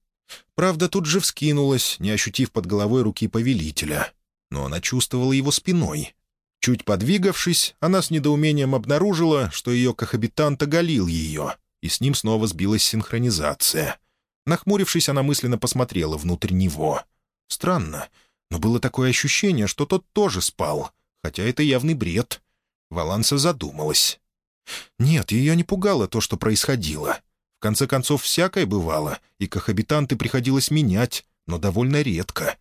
Правда, тут же вскинулась, не ощутив под головой руки повелителя. Но она чувствовала его спиной. Чуть подвигавшись, она с недоумением обнаружила, что ее кохабитант оголил ее, и с ним снова сбилась синхронизация. Нахмурившись, она мысленно посмотрела внутрь него. Странно, но было такое ощущение, что тот тоже спал, хотя это явный бред. Валанса задумалась. Нет, ее не пугало то, что происходило. В конце концов, всякое бывало, и кохабитанты приходилось менять, но довольно редко.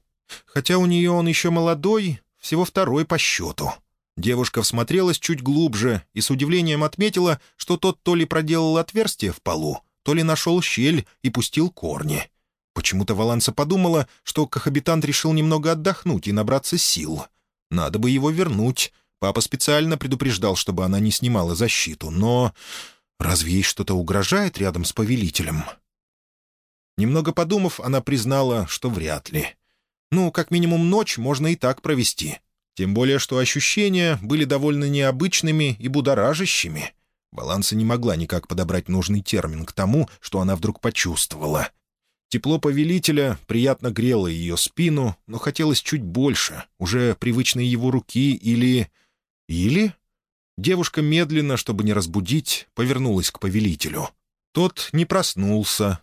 Хотя у нее он еще молодой, всего второй по счету. Девушка всмотрелась чуть глубже и с удивлением отметила, что тот то ли проделал отверстие в полу, то ли нашел щель и пустил корни. Почему-то Валанса подумала, что кохабитант решил немного отдохнуть и набраться сил. Надо бы его вернуть. Папа специально предупреждал, чтобы она не снимала защиту, но... Разве ей что-то угрожает рядом с повелителем? Немного подумав, она признала, что вряд ли. Ну, как минимум ночь можно и так провести. Тем более, что ощущения были довольно необычными и будоражащими. Баланса не могла никак подобрать нужный термин к тому, что она вдруг почувствовала. Тепло повелителя приятно грело ее спину, но хотелось чуть больше, уже привычной его руки или... Или... Девушка медленно, чтобы не разбудить, повернулась к повелителю. Тот не проснулся.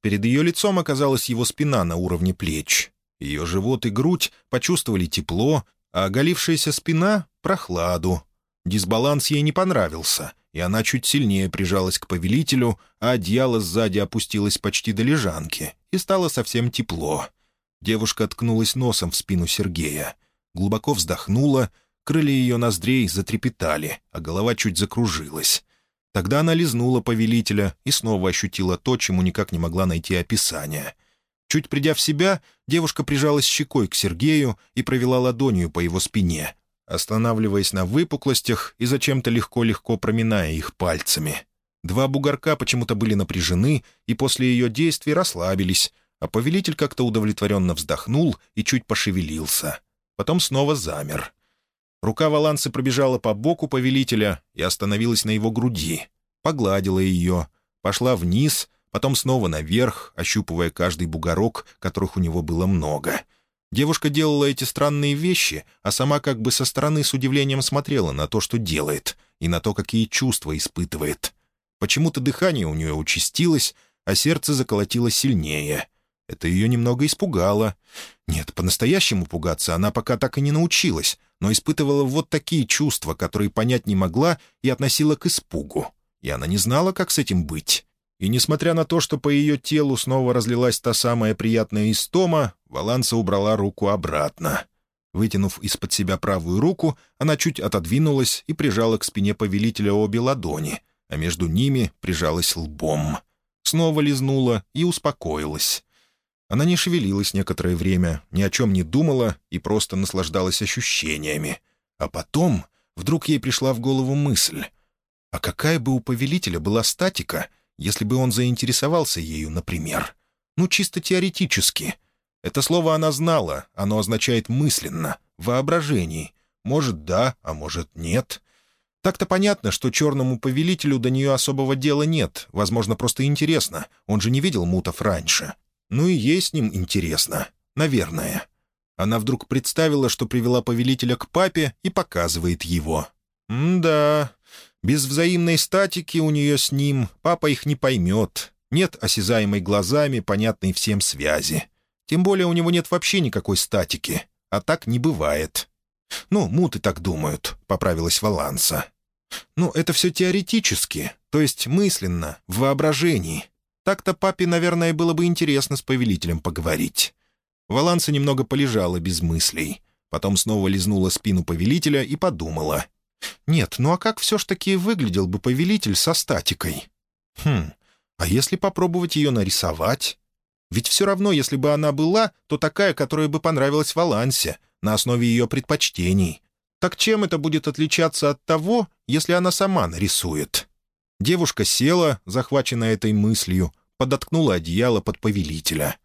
Перед ее лицом оказалась его спина на уровне плеч. Ее живот и грудь почувствовали тепло, а оголившаяся спина — прохладу. Дисбаланс ей не понравился, и она чуть сильнее прижалась к повелителю, а одеяло сзади опустилось почти до лежанки, и стало совсем тепло. Девушка ткнулась носом в спину Сергея. Глубоко вздохнула, крылья ее ноздрей затрепетали, а голова чуть закружилась. Тогда она лизнула повелителя и снова ощутила то, чему никак не могла найти описание. Чуть придя в себя, девушка прижалась щекой к Сергею и провела ладонью по его спине, останавливаясь на выпуклостях и зачем-то легко-легко проминая их пальцами. Два бугорка почему-то были напряжены и после ее действий расслабились, а повелитель как-то удовлетворенно вздохнул и чуть пошевелился. Потом снова замер. Рука Валансы пробежала по боку повелителя и остановилась на его груди. Погладила ее, пошла вниз — потом снова наверх, ощупывая каждый бугорок, которых у него было много. Девушка делала эти странные вещи, а сама как бы со стороны с удивлением смотрела на то, что делает, и на то, какие чувства испытывает. Почему-то дыхание у нее участилось, а сердце заколотилось сильнее. Это ее немного испугало. Нет, по-настоящему пугаться она пока так и не научилась, но испытывала вот такие чувства, которые понять не могла и относила к испугу. И она не знала, как с этим быть. И несмотря на то, что по ее телу снова разлилась та самая приятная истома, Валанса убрала руку обратно. Вытянув из-под себя правую руку, она чуть отодвинулась и прижала к спине повелителя обе ладони, а между ними прижалась лбом. Снова лизнула и успокоилась. Она не шевелилась некоторое время, ни о чем не думала и просто наслаждалась ощущениями. А потом вдруг ей пришла в голову мысль. А какая бы у повелителя была статика — если бы он заинтересовался ею, например. Ну, чисто теоретически. Это слово она знала, оно означает «мысленно», «воображение». Может, да, а может, нет. Так-то понятно, что черному повелителю до нее особого дела нет, возможно, просто интересно. Он же не видел мутов раньше. Ну и ей с ним интересно. Наверное. Она вдруг представила, что привела повелителя к папе и показывает его. «М-да, без взаимной статики у нее с ним папа их не поймет. Нет осязаемой глазами, понятной всем связи. Тем более у него нет вообще никакой статики. А так не бывает. «Ну, муты так думают», — поправилась Валанса. «Ну, это все теоретически, то есть мысленно, в воображении. Так-то папе, наверное, было бы интересно с повелителем поговорить». Валанса немного полежала без мыслей. Потом снова лизнула спину повелителя и подумала. Нет, ну а как все ж таки выглядел бы повелитель со статикой? Хм, а если попробовать ее нарисовать? Ведь все равно, если бы она была, то такая, которая бы понравилась Валансе, на основе ее предпочтений. Так чем это будет отличаться от того, если она сама нарисует? Девушка села, захваченная этой мыслью, подоткнула одеяло под повелителя.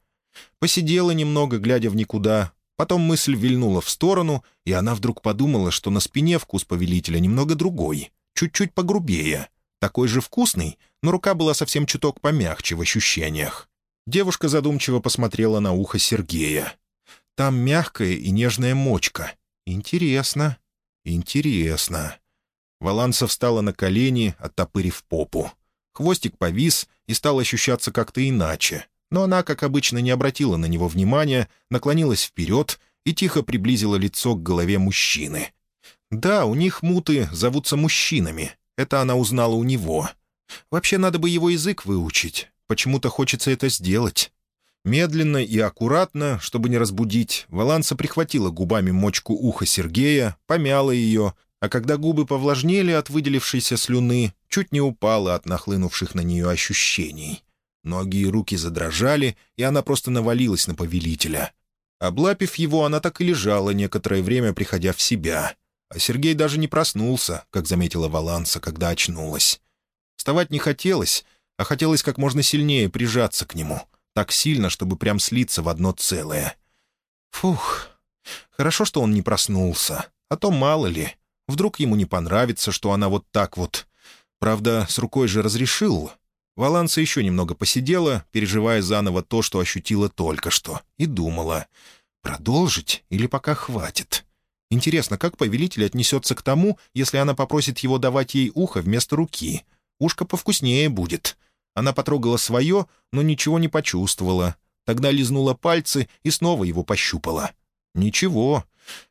Посидела немного, глядя в никуда, потом мысль вильнула в сторону, и она вдруг подумала, что на спине вкус повелителя немного другой, чуть-чуть погрубее. Такой же вкусный, но рука была совсем чуток помягче в ощущениях. Девушка задумчиво посмотрела на ухо Сергея. Там мягкая и нежная мочка. Интересно, интересно. Валанса встала на колени, оттопырив попу. Хвостик повис и стал ощущаться как-то иначе. Но она, как обычно, не обратила на него внимания, наклонилась вперед и тихо приблизила лицо к голове мужчины. Да, у них муты зовутся мужчинами. Это она узнала у него. Вообще, надо бы его язык выучить. Почему-то хочется это сделать. Медленно и аккуратно, чтобы не разбудить, Валанса прихватила губами мочку уха Сергея, помяла ее, а когда губы повлажнели от выделившейся слюны, чуть не упала от нахлынувших на нее ощущений. Ноги и руки задрожали, и она просто навалилась на повелителя. Облапив его, она так и лежала некоторое время, приходя в себя. А Сергей даже не проснулся, как заметила Валанса, когда очнулась. Вставать не хотелось, а хотелось как можно сильнее прижаться к нему, так сильно, чтобы прям слиться в одно целое. Фух, хорошо, что он не проснулся, а то мало ли, Вдруг ему не понравится, что она вот так вот. Правда, с рукой же разрешил. Валанса еще немного посидела, переживая заново то, что ощутила только что, и думала, продолжить или пока хватит. Интересно, как повелитель отнесется к тому, если она попросит его давать ей ухо вместо руки? Ушко повкуснее будет. Она потрогала свое, но ничего не почувствовала. Тогда лизнула пальцы и снова его пощупала. Ничего.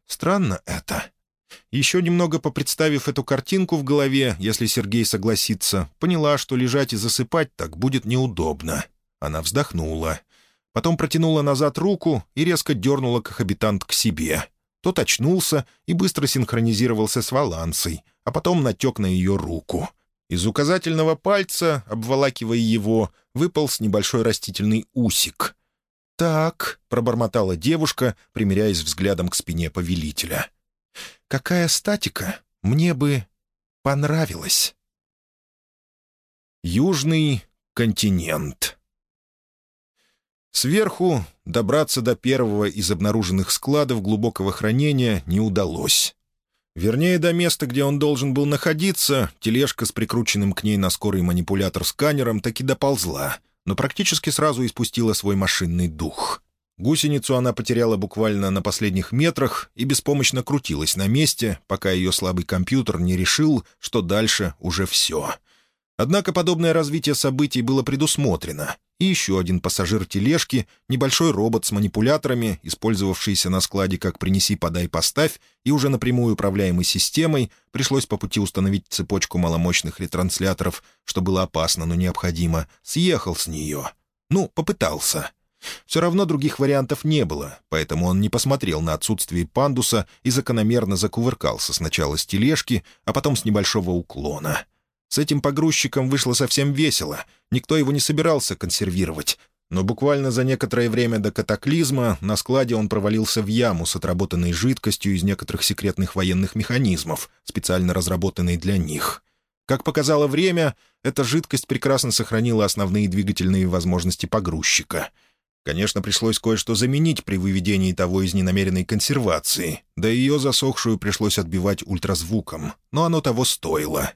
Странно это. Еще немного попредставив эту картинку в голове, если Сергей согласится, поняла, что лежать и засыпать так будет неудобно. Она вздохнула. Потом протянула назад руку и резко дернула кохабитант к себе. Тот очнулся и быстро синхронизировался с Валансой, а потом натек на ее руку. Из указательного пальца, обволакивая его, выпал небольшой растительный усик. «Так», — пробормотала девушка, примеряясь взглядом к спине повелителя. Какая статика мне бы понравилась. Южный континент Сверху добраться до первого из обнаруженных складов глубокого хранения не удалось. Вернее, до места, где он должен был находиться, тележка с прикрученным к ней на скорый манипулятор сканером таки доползла, но практически сразу испустила свой машинный дух. Гусеницу она потеряла буквально на последних метрах и беспомощно крутилась на месте, пока ее слабый компьютер не решил, что дальше уже все. Однако подобное развитие событий было предусмотрено, и еще один пассажир тележки, небольшой робот с манипуляторами, использовавшийся на складе как «принеси, подай, поставь» и уже напрямую управляемой системой, пришлось по пути установить цепочку маломощных ретрансляторов, что было опасно, но необходимо, съехал с нее. Ну, попытался. Все равно других вариантов не было, поэтому он не посмотрел на отсутствие пандуса и закономерно закувыркался сначала с тележки, а потом с небольшого уклона. С этим погрузчиком вышло совсем весело, никто его не собирался консервировать, но буквально за некоторое время до катаклизма на складе он провалился в яму с отработанной жидкостью из некоторых секретных военных механизмов, специально разработанной для них. Как показало время, эта жидкость прекрасно сохранила основные двигательные возможности погрузчика — Конечно, пришлось кое-что заменить при выведении того из ненамеренной консервации, да и ее засохшую пришлось отбивать ультразвуком, но оно того стоило.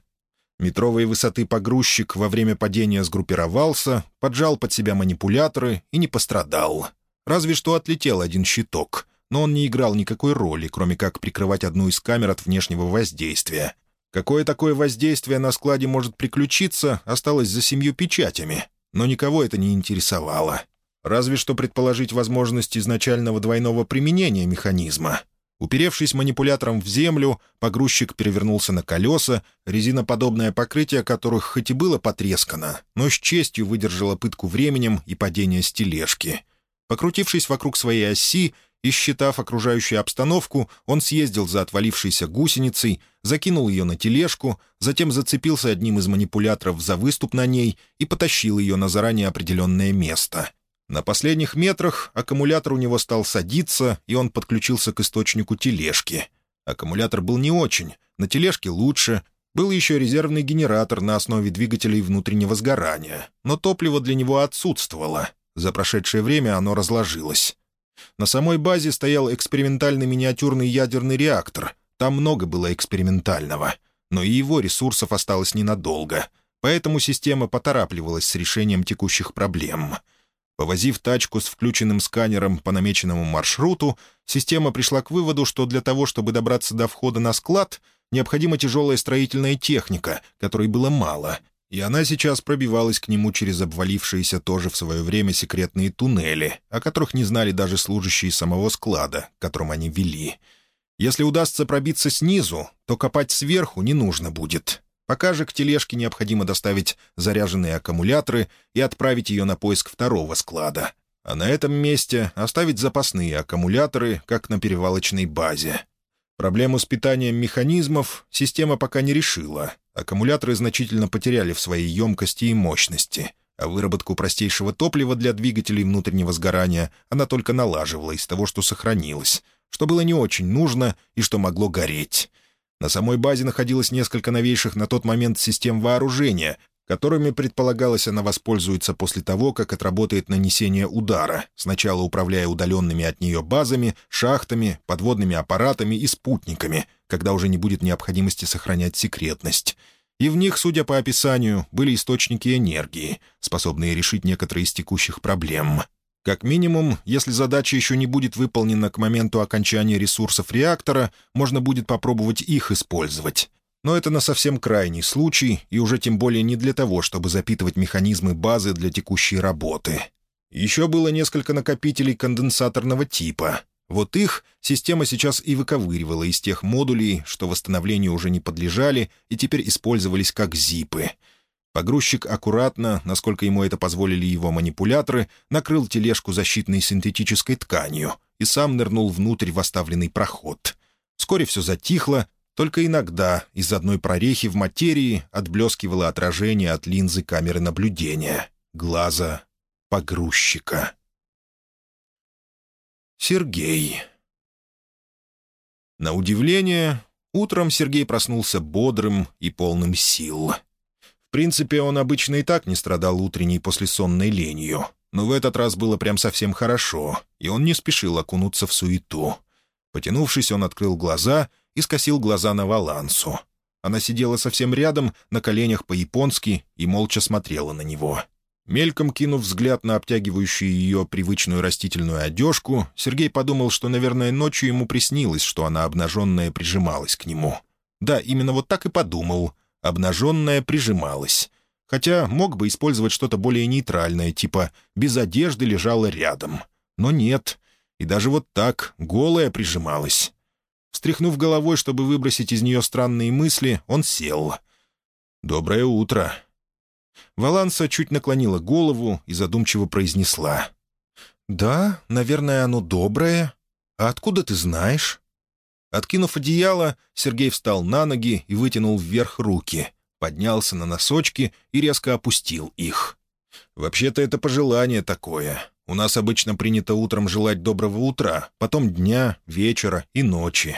Метровой высоты погрузчик во время падения сгруппировался, поджал под себя манипуляторы и не пострадал. Разве что отлетел один щиток, но он не играл никакой роли, кроме как прикрывать одну из камер от внешнего воздействия. Какое такое воздействие на складе может приключиться, осталось за семью печатями, но никого это не интересовало. Разве что предположить возможность изначального двойного применения механизма. Уперевшись манипулятором в землю, погрузчик перевернулся на колеса, резиноподобное покрытие которых хоть и было потрескано, но с честью выдержало пытку временем и падение с тележки. Покрутившись вокруг своей оси и считав окружающую обстановку, он съездил за отвалившейся гусеницей, закинул ее на тележку, затем зацепился одним из манипуляторов за выступ на ней и потащил ее на заранее определенное место — на последних метрах аккумулятор у него стал садиться, и он подключился к источнику тележки. Аккумулятор был не очень, на тележке лучше. Был еще резервный генератор на основе двигателей внутреннего сгорания, но топливо для него отсутствовало. За прошедшее время оно разложилось. На самой базе стоял экспериментальный миниатюрный ядерный реактор. Там много было экспериментального. Но и его ресурсов осталось ненадолго. Поэтому система поторапливалась с решением текущих проблем. Повозив тачку с включенным сканером по намеченному маршруту, система пришла к выводу, что для того, чтобы добраться до входа на склад, необходима тяжелая строительная техника, которой было мало, и она сейчас пробивалась к нему через обвалившиеся тоже в свое время секретные туннели, о которых не знали даже служащие самого склада, которым они вели. Если удастся пробиться снизу, то копать сверху не нужно будет. Пока же к тележке необходимо доставить заряженные аккумуляторы и отправить ее на поиск второго склада. А на этом месте оставить запасные аккумуляторы, как на перевалочной базе. Проблему с питанием механизмов система пока не решила. Аккумуляторы значительно потеряли в своей емкости и мощности, а выработку простейшего топлива для двигателей внутреннего сгорания она только налаживала из того, что сохранилось, что было не очень нужно и что могло гореть. На самой базе находилось несколько новейших на тот момент систем вооружения, которыми, предполагалось, она воспользуется после того, как отработает нанесение удара, сначала управляя удаленными от нее базами, шахтами, подводными аппаратами и спутниками, когда уже не будет необходимости сохранять секретность. И в них, судя по описанию, были источники энергии, способные решить некоторые из текущих проблем. Как минимум, если задача еще не будет выполнена к моменту окончания ресурсов реактора, можно будет попробовать их использовать. Но это на совсем крайний случай, и уже тем более не для того, чтобы запитывать механизмы базы для текущей работы. Еще было несколько накопителей конденсаторного типа. Вот их система сейчас и выковыривала из тех модулей, что восстановлению уже не подлежали и теперь использовались как зипы. Погрузчик аккуратно, насколько ему это позволили его манипуляторы, накрыл тележку защитной синтетической тканью и сам нырнул внутрь в оставленный проход. Вскоре все затихло, только иногда из одной прорехи в материи отблескивало отражение от линзы камеры наблюдения, глаза погрузчика. Сергей. На удивление, утром Сергей проснулся бодрым и полным сил. Принципе, он обычно и так не страдал утренней послесонной ленью, но в этот раз было прям совсем хорошо, и он не спешил окунуться в суету. Потянувшись, он открыл глаза — и скосил глаза на Валансу. Она сидела совсем рядом, на коленях по-японски, и молча смотрела на него. Мельком кинув взгляд на обтягивающую ее привычную растительную одежку, Сергей подумал, что, наверное, ночью ему приснилось, что она обнаженная прижималась к нему. Да, именно вот так и подумал. Обнаженная прижималась. Хотя мог бы использовать что-то более нейтральное, типа «без одежды лежала рядом». Но нет. И даже вот так, голая прижималась. Встряхнув головой, чтобы выбросить из нее странные мысли, он сел. «Доброе утро». Валанса чуть наклонила голову и задумчиво произнесла. «Да, наверное, оно доброе. А откуда ты знаешь?» Откинув одеяло, Сергей встал на ноги и вытянул вверх руки, поднялся на носочки и резко опустил их. «Вообще-то это пожелание такое. У нас обычно принято утром желать доброго утра, потом дня, вечера и ночи.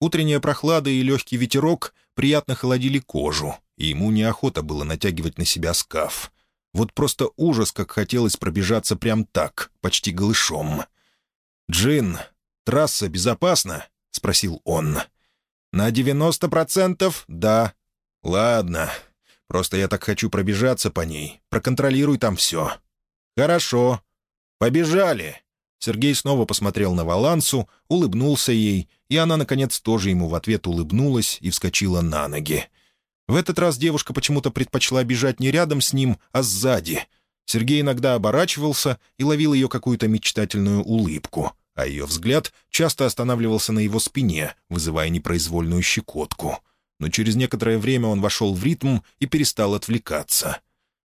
Утренняя прохлада и легкий ветерок приятно холодили кожу, и ему неохота было натягивать на себя скаф. Вот просто ужас, как хотелось пробежаться прям так, почти голышом. «Джин, трасса безопасна?» — спросил он. «На девяносто процентов — да». «Ладно. Просто я так хочу пробежаться по ней. Проконтролируй там все». «Хорошо. «Побежали!» Сергей снова посмотрел на Валансу, улыбнулся ей, и она, наконец, тоже ему в ответ улыбнулась и вскочила на ноги. В этот раз девушка почему-то предпочла бежать не рядом с ним, а сзади. Сергей иногда оборачивался и ловил ее какую-то мечтательную улыбку, а ее взгляд часто останавливался на его спине, вызывая непроизвольную щекотку. Но через некоторое время он вошел в ритм и перестал отвлекаться.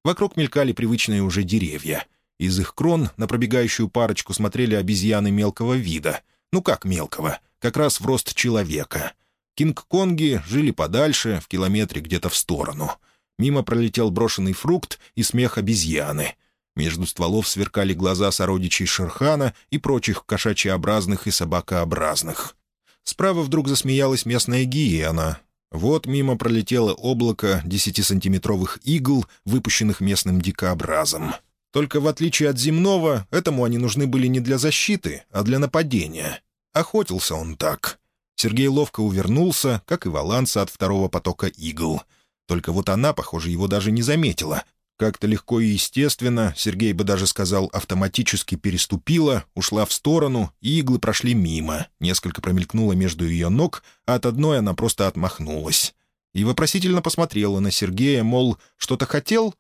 Вокруг мелькали привычные уже деревья — из их крон на пробегающую парочку смотрели обезьяны мелкого вида. Ну как мелкого? Как раз в рост человека. Кинг-конги жили подальше, в километре где-то в сторону. Мимо пролетел брошенный фрукт и смех обезьяны. Между стволов сверкали глаза сородичей Шерхана и прочих кошачьеобразных и собакообразных. Справа вдруг засмеялась местная гиена. Вот мимо пролетело облако десятисантиметровых игл, выпущенных местным дикообразом. Только в отличие от земного, этому они нужны были не для защиты, а для нападения. Охотился он так. Сергей ловко увернулся, как и Валанса от второго потока игл. Только вот она, похоже, его даже не заметила, как-то легко и естественно, Сергей бы даже сказал, автоматически переступила, ушла в сторону, и иглы прошли мимо. Несколько промелькнуло между ее ног, а от одной она просто отмахнулась. И вопросительно посмотрела на Сергея, мол, что-то хотел?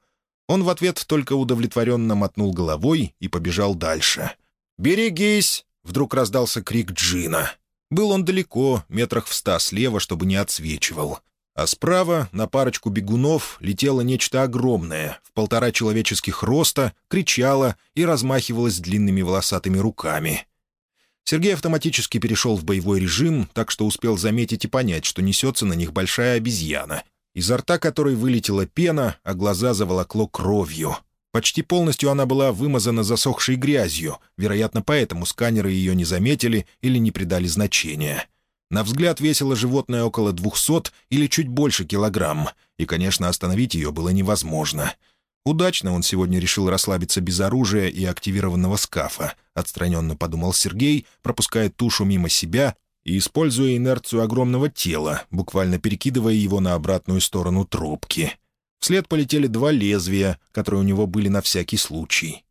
Он в ответ только удовлетворенно мотнул головой и побежал дальше. «Берегись!» — вдруг раздался крик Джина. Был он далеко, метрах в ста слева, чтобы не отсвечивал. А справа на парочку бегунов летело нечто огромное, в полтора человеческих роста, кричало и размахивалось длинными волосатыми руками. Сергей автоматически перешел в боевой режим, так что успел заметить и понять, что несется на них большая обезьяна, изо рта которой вылетела пена, а глаза заволокло кровью. Почти полностью она была вымазана засохшей грязью, вероятно, поэтому сканеры ее не заметили или не придали значения. На взгляд весило животное около двухсот или чуть больше килограмм, и, конечно, остановить ее было невозможно. Удачно он сегодня решил расслабиться без оружия и активированного скафа, отстраненно подумал Сергей, пропуская тушу мимо себя и используя инерцию огромного тела, буквально перекидывая его на обратную сторону трубки. Вслед полетели два лезвия, которые у него были на всякий случай.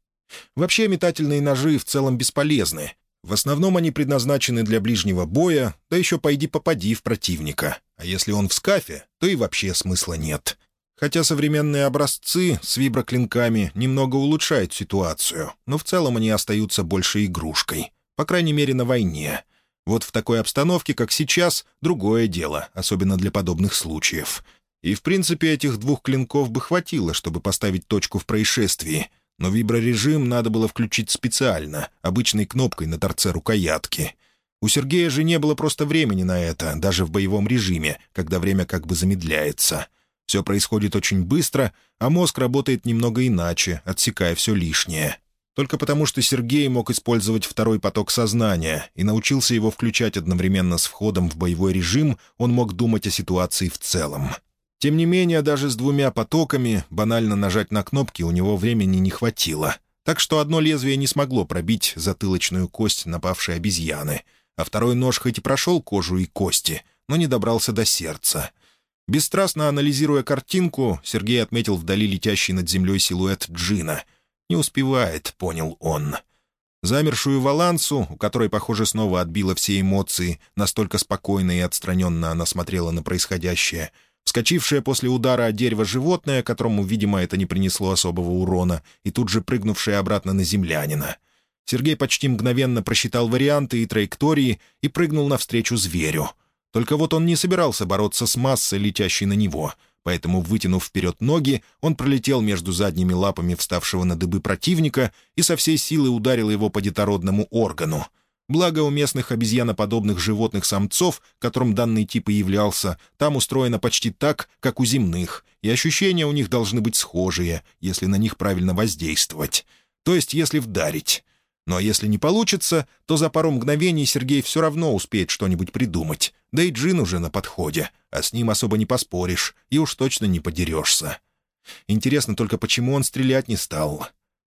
Вообще метательные ножи в целом бесполезны, в основном они предназначены для ближнего боя, да еще пойди попади в противника. А если он в скафе, то и вообще смысла нет. Хотя современные образцы с виброклинками немного улучшают ситуацию, но в целом они остаются больше игрушкой. По крайней мере, на войне. Вот в такой обстановке, как сейчас, другое дело, особенно для подобных случаев. И, в принципе, этих двух клинков бы хватило, чтобы поставить точку в происшествии — но виброрежим надо было включить специально, обычной кнопкой на торце рукоятки. У Сергея же не было просто времени на это, даже в боевом режиме, когда время как бы замедляется. Все происходит очень быстро, а мозг работает немного иначе, отсекая все лишнее. Только потому, что Сергей мог использовать второй поток сознания и научился его включать одновременно с входом в боевой режим, он мог думать о ситуации в целом. Тем не менее, даже с двумя потоками банально нажать на кнопки у него времени не хватило, так что одно лезвие не смогло пробить затылочную кость напавшей обезьяны, а второй нож хоть и прошел кожу и кости, но не добрался до сердца. Бесстрастно анализируя картинку, Сергей отметил вдали летящий над землей силуэт Джина. «Не успевает», — понял он. Замершую Валансу, у которой, похоже, снова отбила все эмоции, настолько спокойно и отстраненно она смотрела на происходящее — Вскочившее после удара от дерева животное, которому, видимо, это не принесло особого урона, и тут же прыгнувшее обратно на землянина. Сергей почти мгновенно просчитал варианты и траектории и прыгнул навстречу зверю. Только вот он не собирался бороться с массой, летящей на него, поэтому, вытянув вперед ноги, он пролетел между задними лапами вставшего на дыбы противника и со всей силы ударил его по детородному органу — Благо у местных обезьяноподобных животных-самцов, которым данный тип и являлся, там устроено почти так, как у земных, и ощущения у них должны быть схожие, если на них правильно воздействовать. То есть, если вдарить. А если не получится, то за пару мгновений Сергей все равно успеет что-нибудь придумать. Да и Джин уже на подходе, а с ним особо не поспоришь, и уж точно не подерешься. Интересно только, почему он стрелять не стал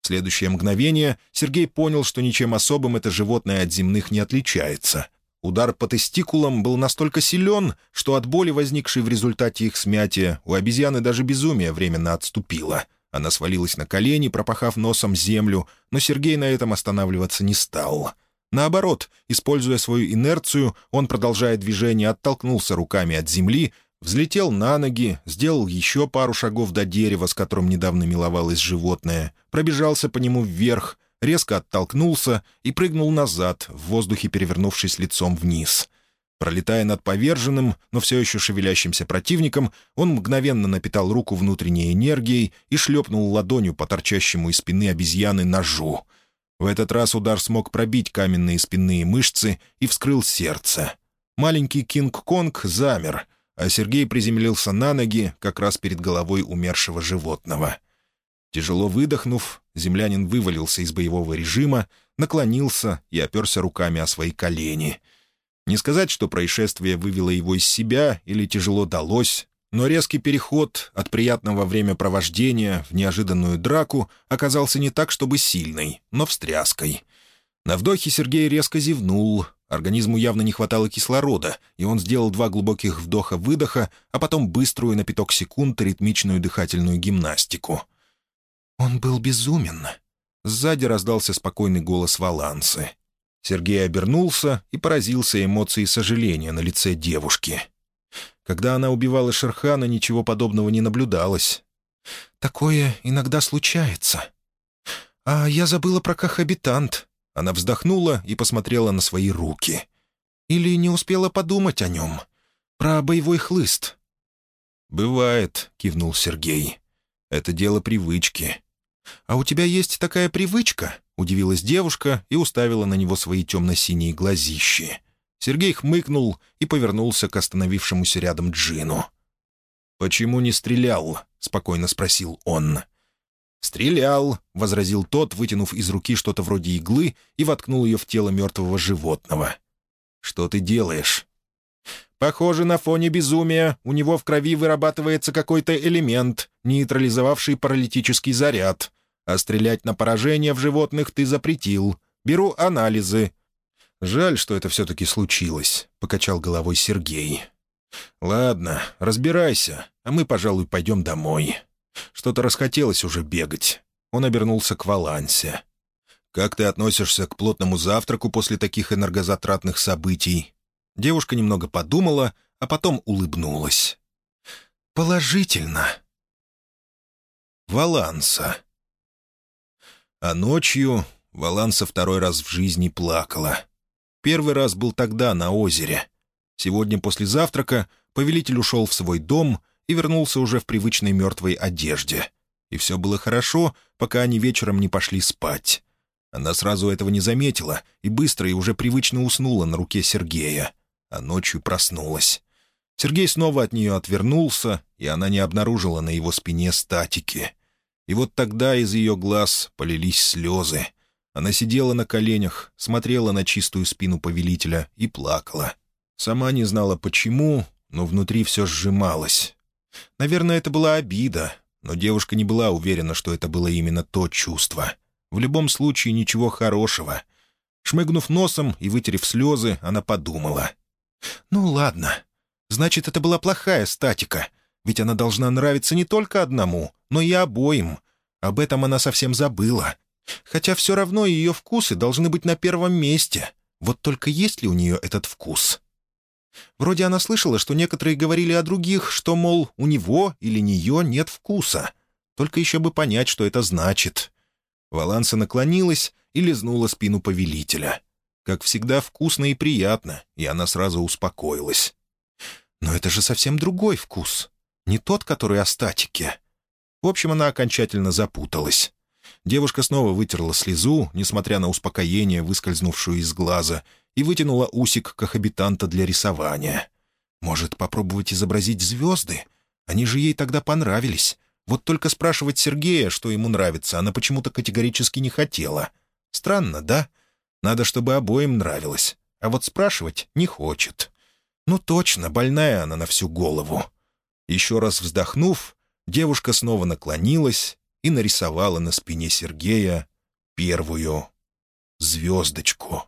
следующее мгновение Сергей понял, что ничем особым это животное от земных не отличается. Удар по тестикулам был настолько силен, что от боли, возникшей в результате их смятия, у обезьяны даже безумие временно отступило. Она свалилась на колени, пропахав носом землю, но Сергей на этом останавливаться не стал. Наоборот, используя свою инерцию, он, продолжая движение, оттолкнулся руками от земли, Взлетел на ноги, сделал еще пару шагов до дерева, с которым недавно миловалось животное, пробежался по нему вверх, резко оттолкнулся и прыгнул назад, в воздухе перевернувшись лицом вниз. Пролетая над поверженным, но все еще шевелящимся противником, он мгновенно напитал руку внутренней энергией и шлепнул ладонью по торчащему из спины обезьяны ножу. В этот раз удар смог пробить каменные спинные мышцы и вскрыл сердце. Маленький Кинг-Конг замер — а Сергей приземлился на ноги как раз перед головой умершего животного. Тяжело выдохнув, землянин вывалился из боевого режима, наклонился и оперся руками о свои колени. Не сказать, что происшествие вывело его из себя или тяжело далось, но резкий переход от приятного времяпровождения в неожиданную драку оказался не так, чтобы сильный, но встряской. На вдохе Сергей резко зевнул. Организму явно не хватало кислорода, и он сделал два глубоких вдоха-выдоха, а потом быструю на пяток секунд ритмичную дыхательную гимнастику. «Он был безумен». Сзади раздался спокойный голос Валансы. Сергей обернулся и поразился эмоцией сожаления на лице девушки. Когда она убивала Шерхана, ничего подобного не наблюдалось. «Такое иногда случается. А я забыла про кахабитант». Она вздохнула и посмотрела на свои руки. «Или не успела подумать о нем? Про боевой хлыст?» «Бывает», — кивнул Сергей. «Это дело привычки». «А у тебя есть такая привычка?» — удивилась девушка и уставила на него свои темно-синие глазищи. Сергей хмыкнул и повернулся к остановившемуся рядом Джину. «Почему не стрелял?» — спокойно спросил он. «Стрелял», — возразил тот, вытянув из руки что-то вроде иглы и воткнул ее в тело мертвого животного. «Что ты делаешь?» «Похоже, на фоне безумия у него в крови вырабатывается какой-то элемент, нейтрализовавший паралитический заряд. А стрелять на поражение в животных ты запретил. Беру анализы. «Жаль, что это все-таки случилось», — покачал головой Сергей. «Ладно, разбирайся, а мы, пожалуй, пойдем домой. Что-то расхотелось уже бегать». Он обернулся к Валансе. «Как ты относишься к плотному завтраку после таких энергозатратных событий?» Девушка немного подумала, а потом улыбнулась. «Положительно». Валанса. А ночью Валанса второй раз в жизни плакала. Первый раз был тогда, на озере. Сегодня после завтрака повелитель ушел в свой дом и вернулся уже в привычной мертвой одежде. И все было хорошо, пока они вечером не пошли спать. Она сразу этого не заметила и быстро и уже привычно уснула на руке Сергея, а ночью проснулась. Сергей снова от нее отвернулся, и она не обнаружила на его спине статики. И вот тогда из ее глаз полились слезы — она сидела на коленях, смотрела на чистую спину повелителя и плакала. Сама не знала почему, но внутри все сжималось. Наверное, это была обида, но девушка не была уверена, что это было именно то чувство. В любом случае, ничего хорошего. Шмыгнув носом и вытерев слезы, она подумала. «Ну ладно. Значит, это была плохая статика. Ведь она должна нравиться не только одному, но и обоим. Об этом она совсем забыла. Хотя все равно ее вкусы должны быть на первом месте. Вот только есть ли у нее этот вкус? Вроде она слышала, что некоторые говорили о других, что, мол, у него или нее нет вкуса. Только еще бы понять, что это значит. Валанса наклонилась и лизнула спину повелителя. Как всегда, вкусно и приятно, и она сразу успокоилась. Но это же совсем другой вкус. Не тот, который о статике. В общем, она окончательно запуталась. Девушка снова вытерла слезу, несмотря на успокоение, выскользнувшую из глаза, и вытянула усик кахабитанта для рисования. «Может, попробовать изобразить звезды? Они же ей тогда понравились. Вот только спрашивать Сергея, что ему нравится, она почему-то категорически не хотела. Странно, да? Надо, чтобы обоим нравилось. А вот спрашивать не хочет. Ну точно, больная она на всю голову». Еще раз вздохнув, девушка снова наклонилась и нарисовала на спине Сергея первую звездочку.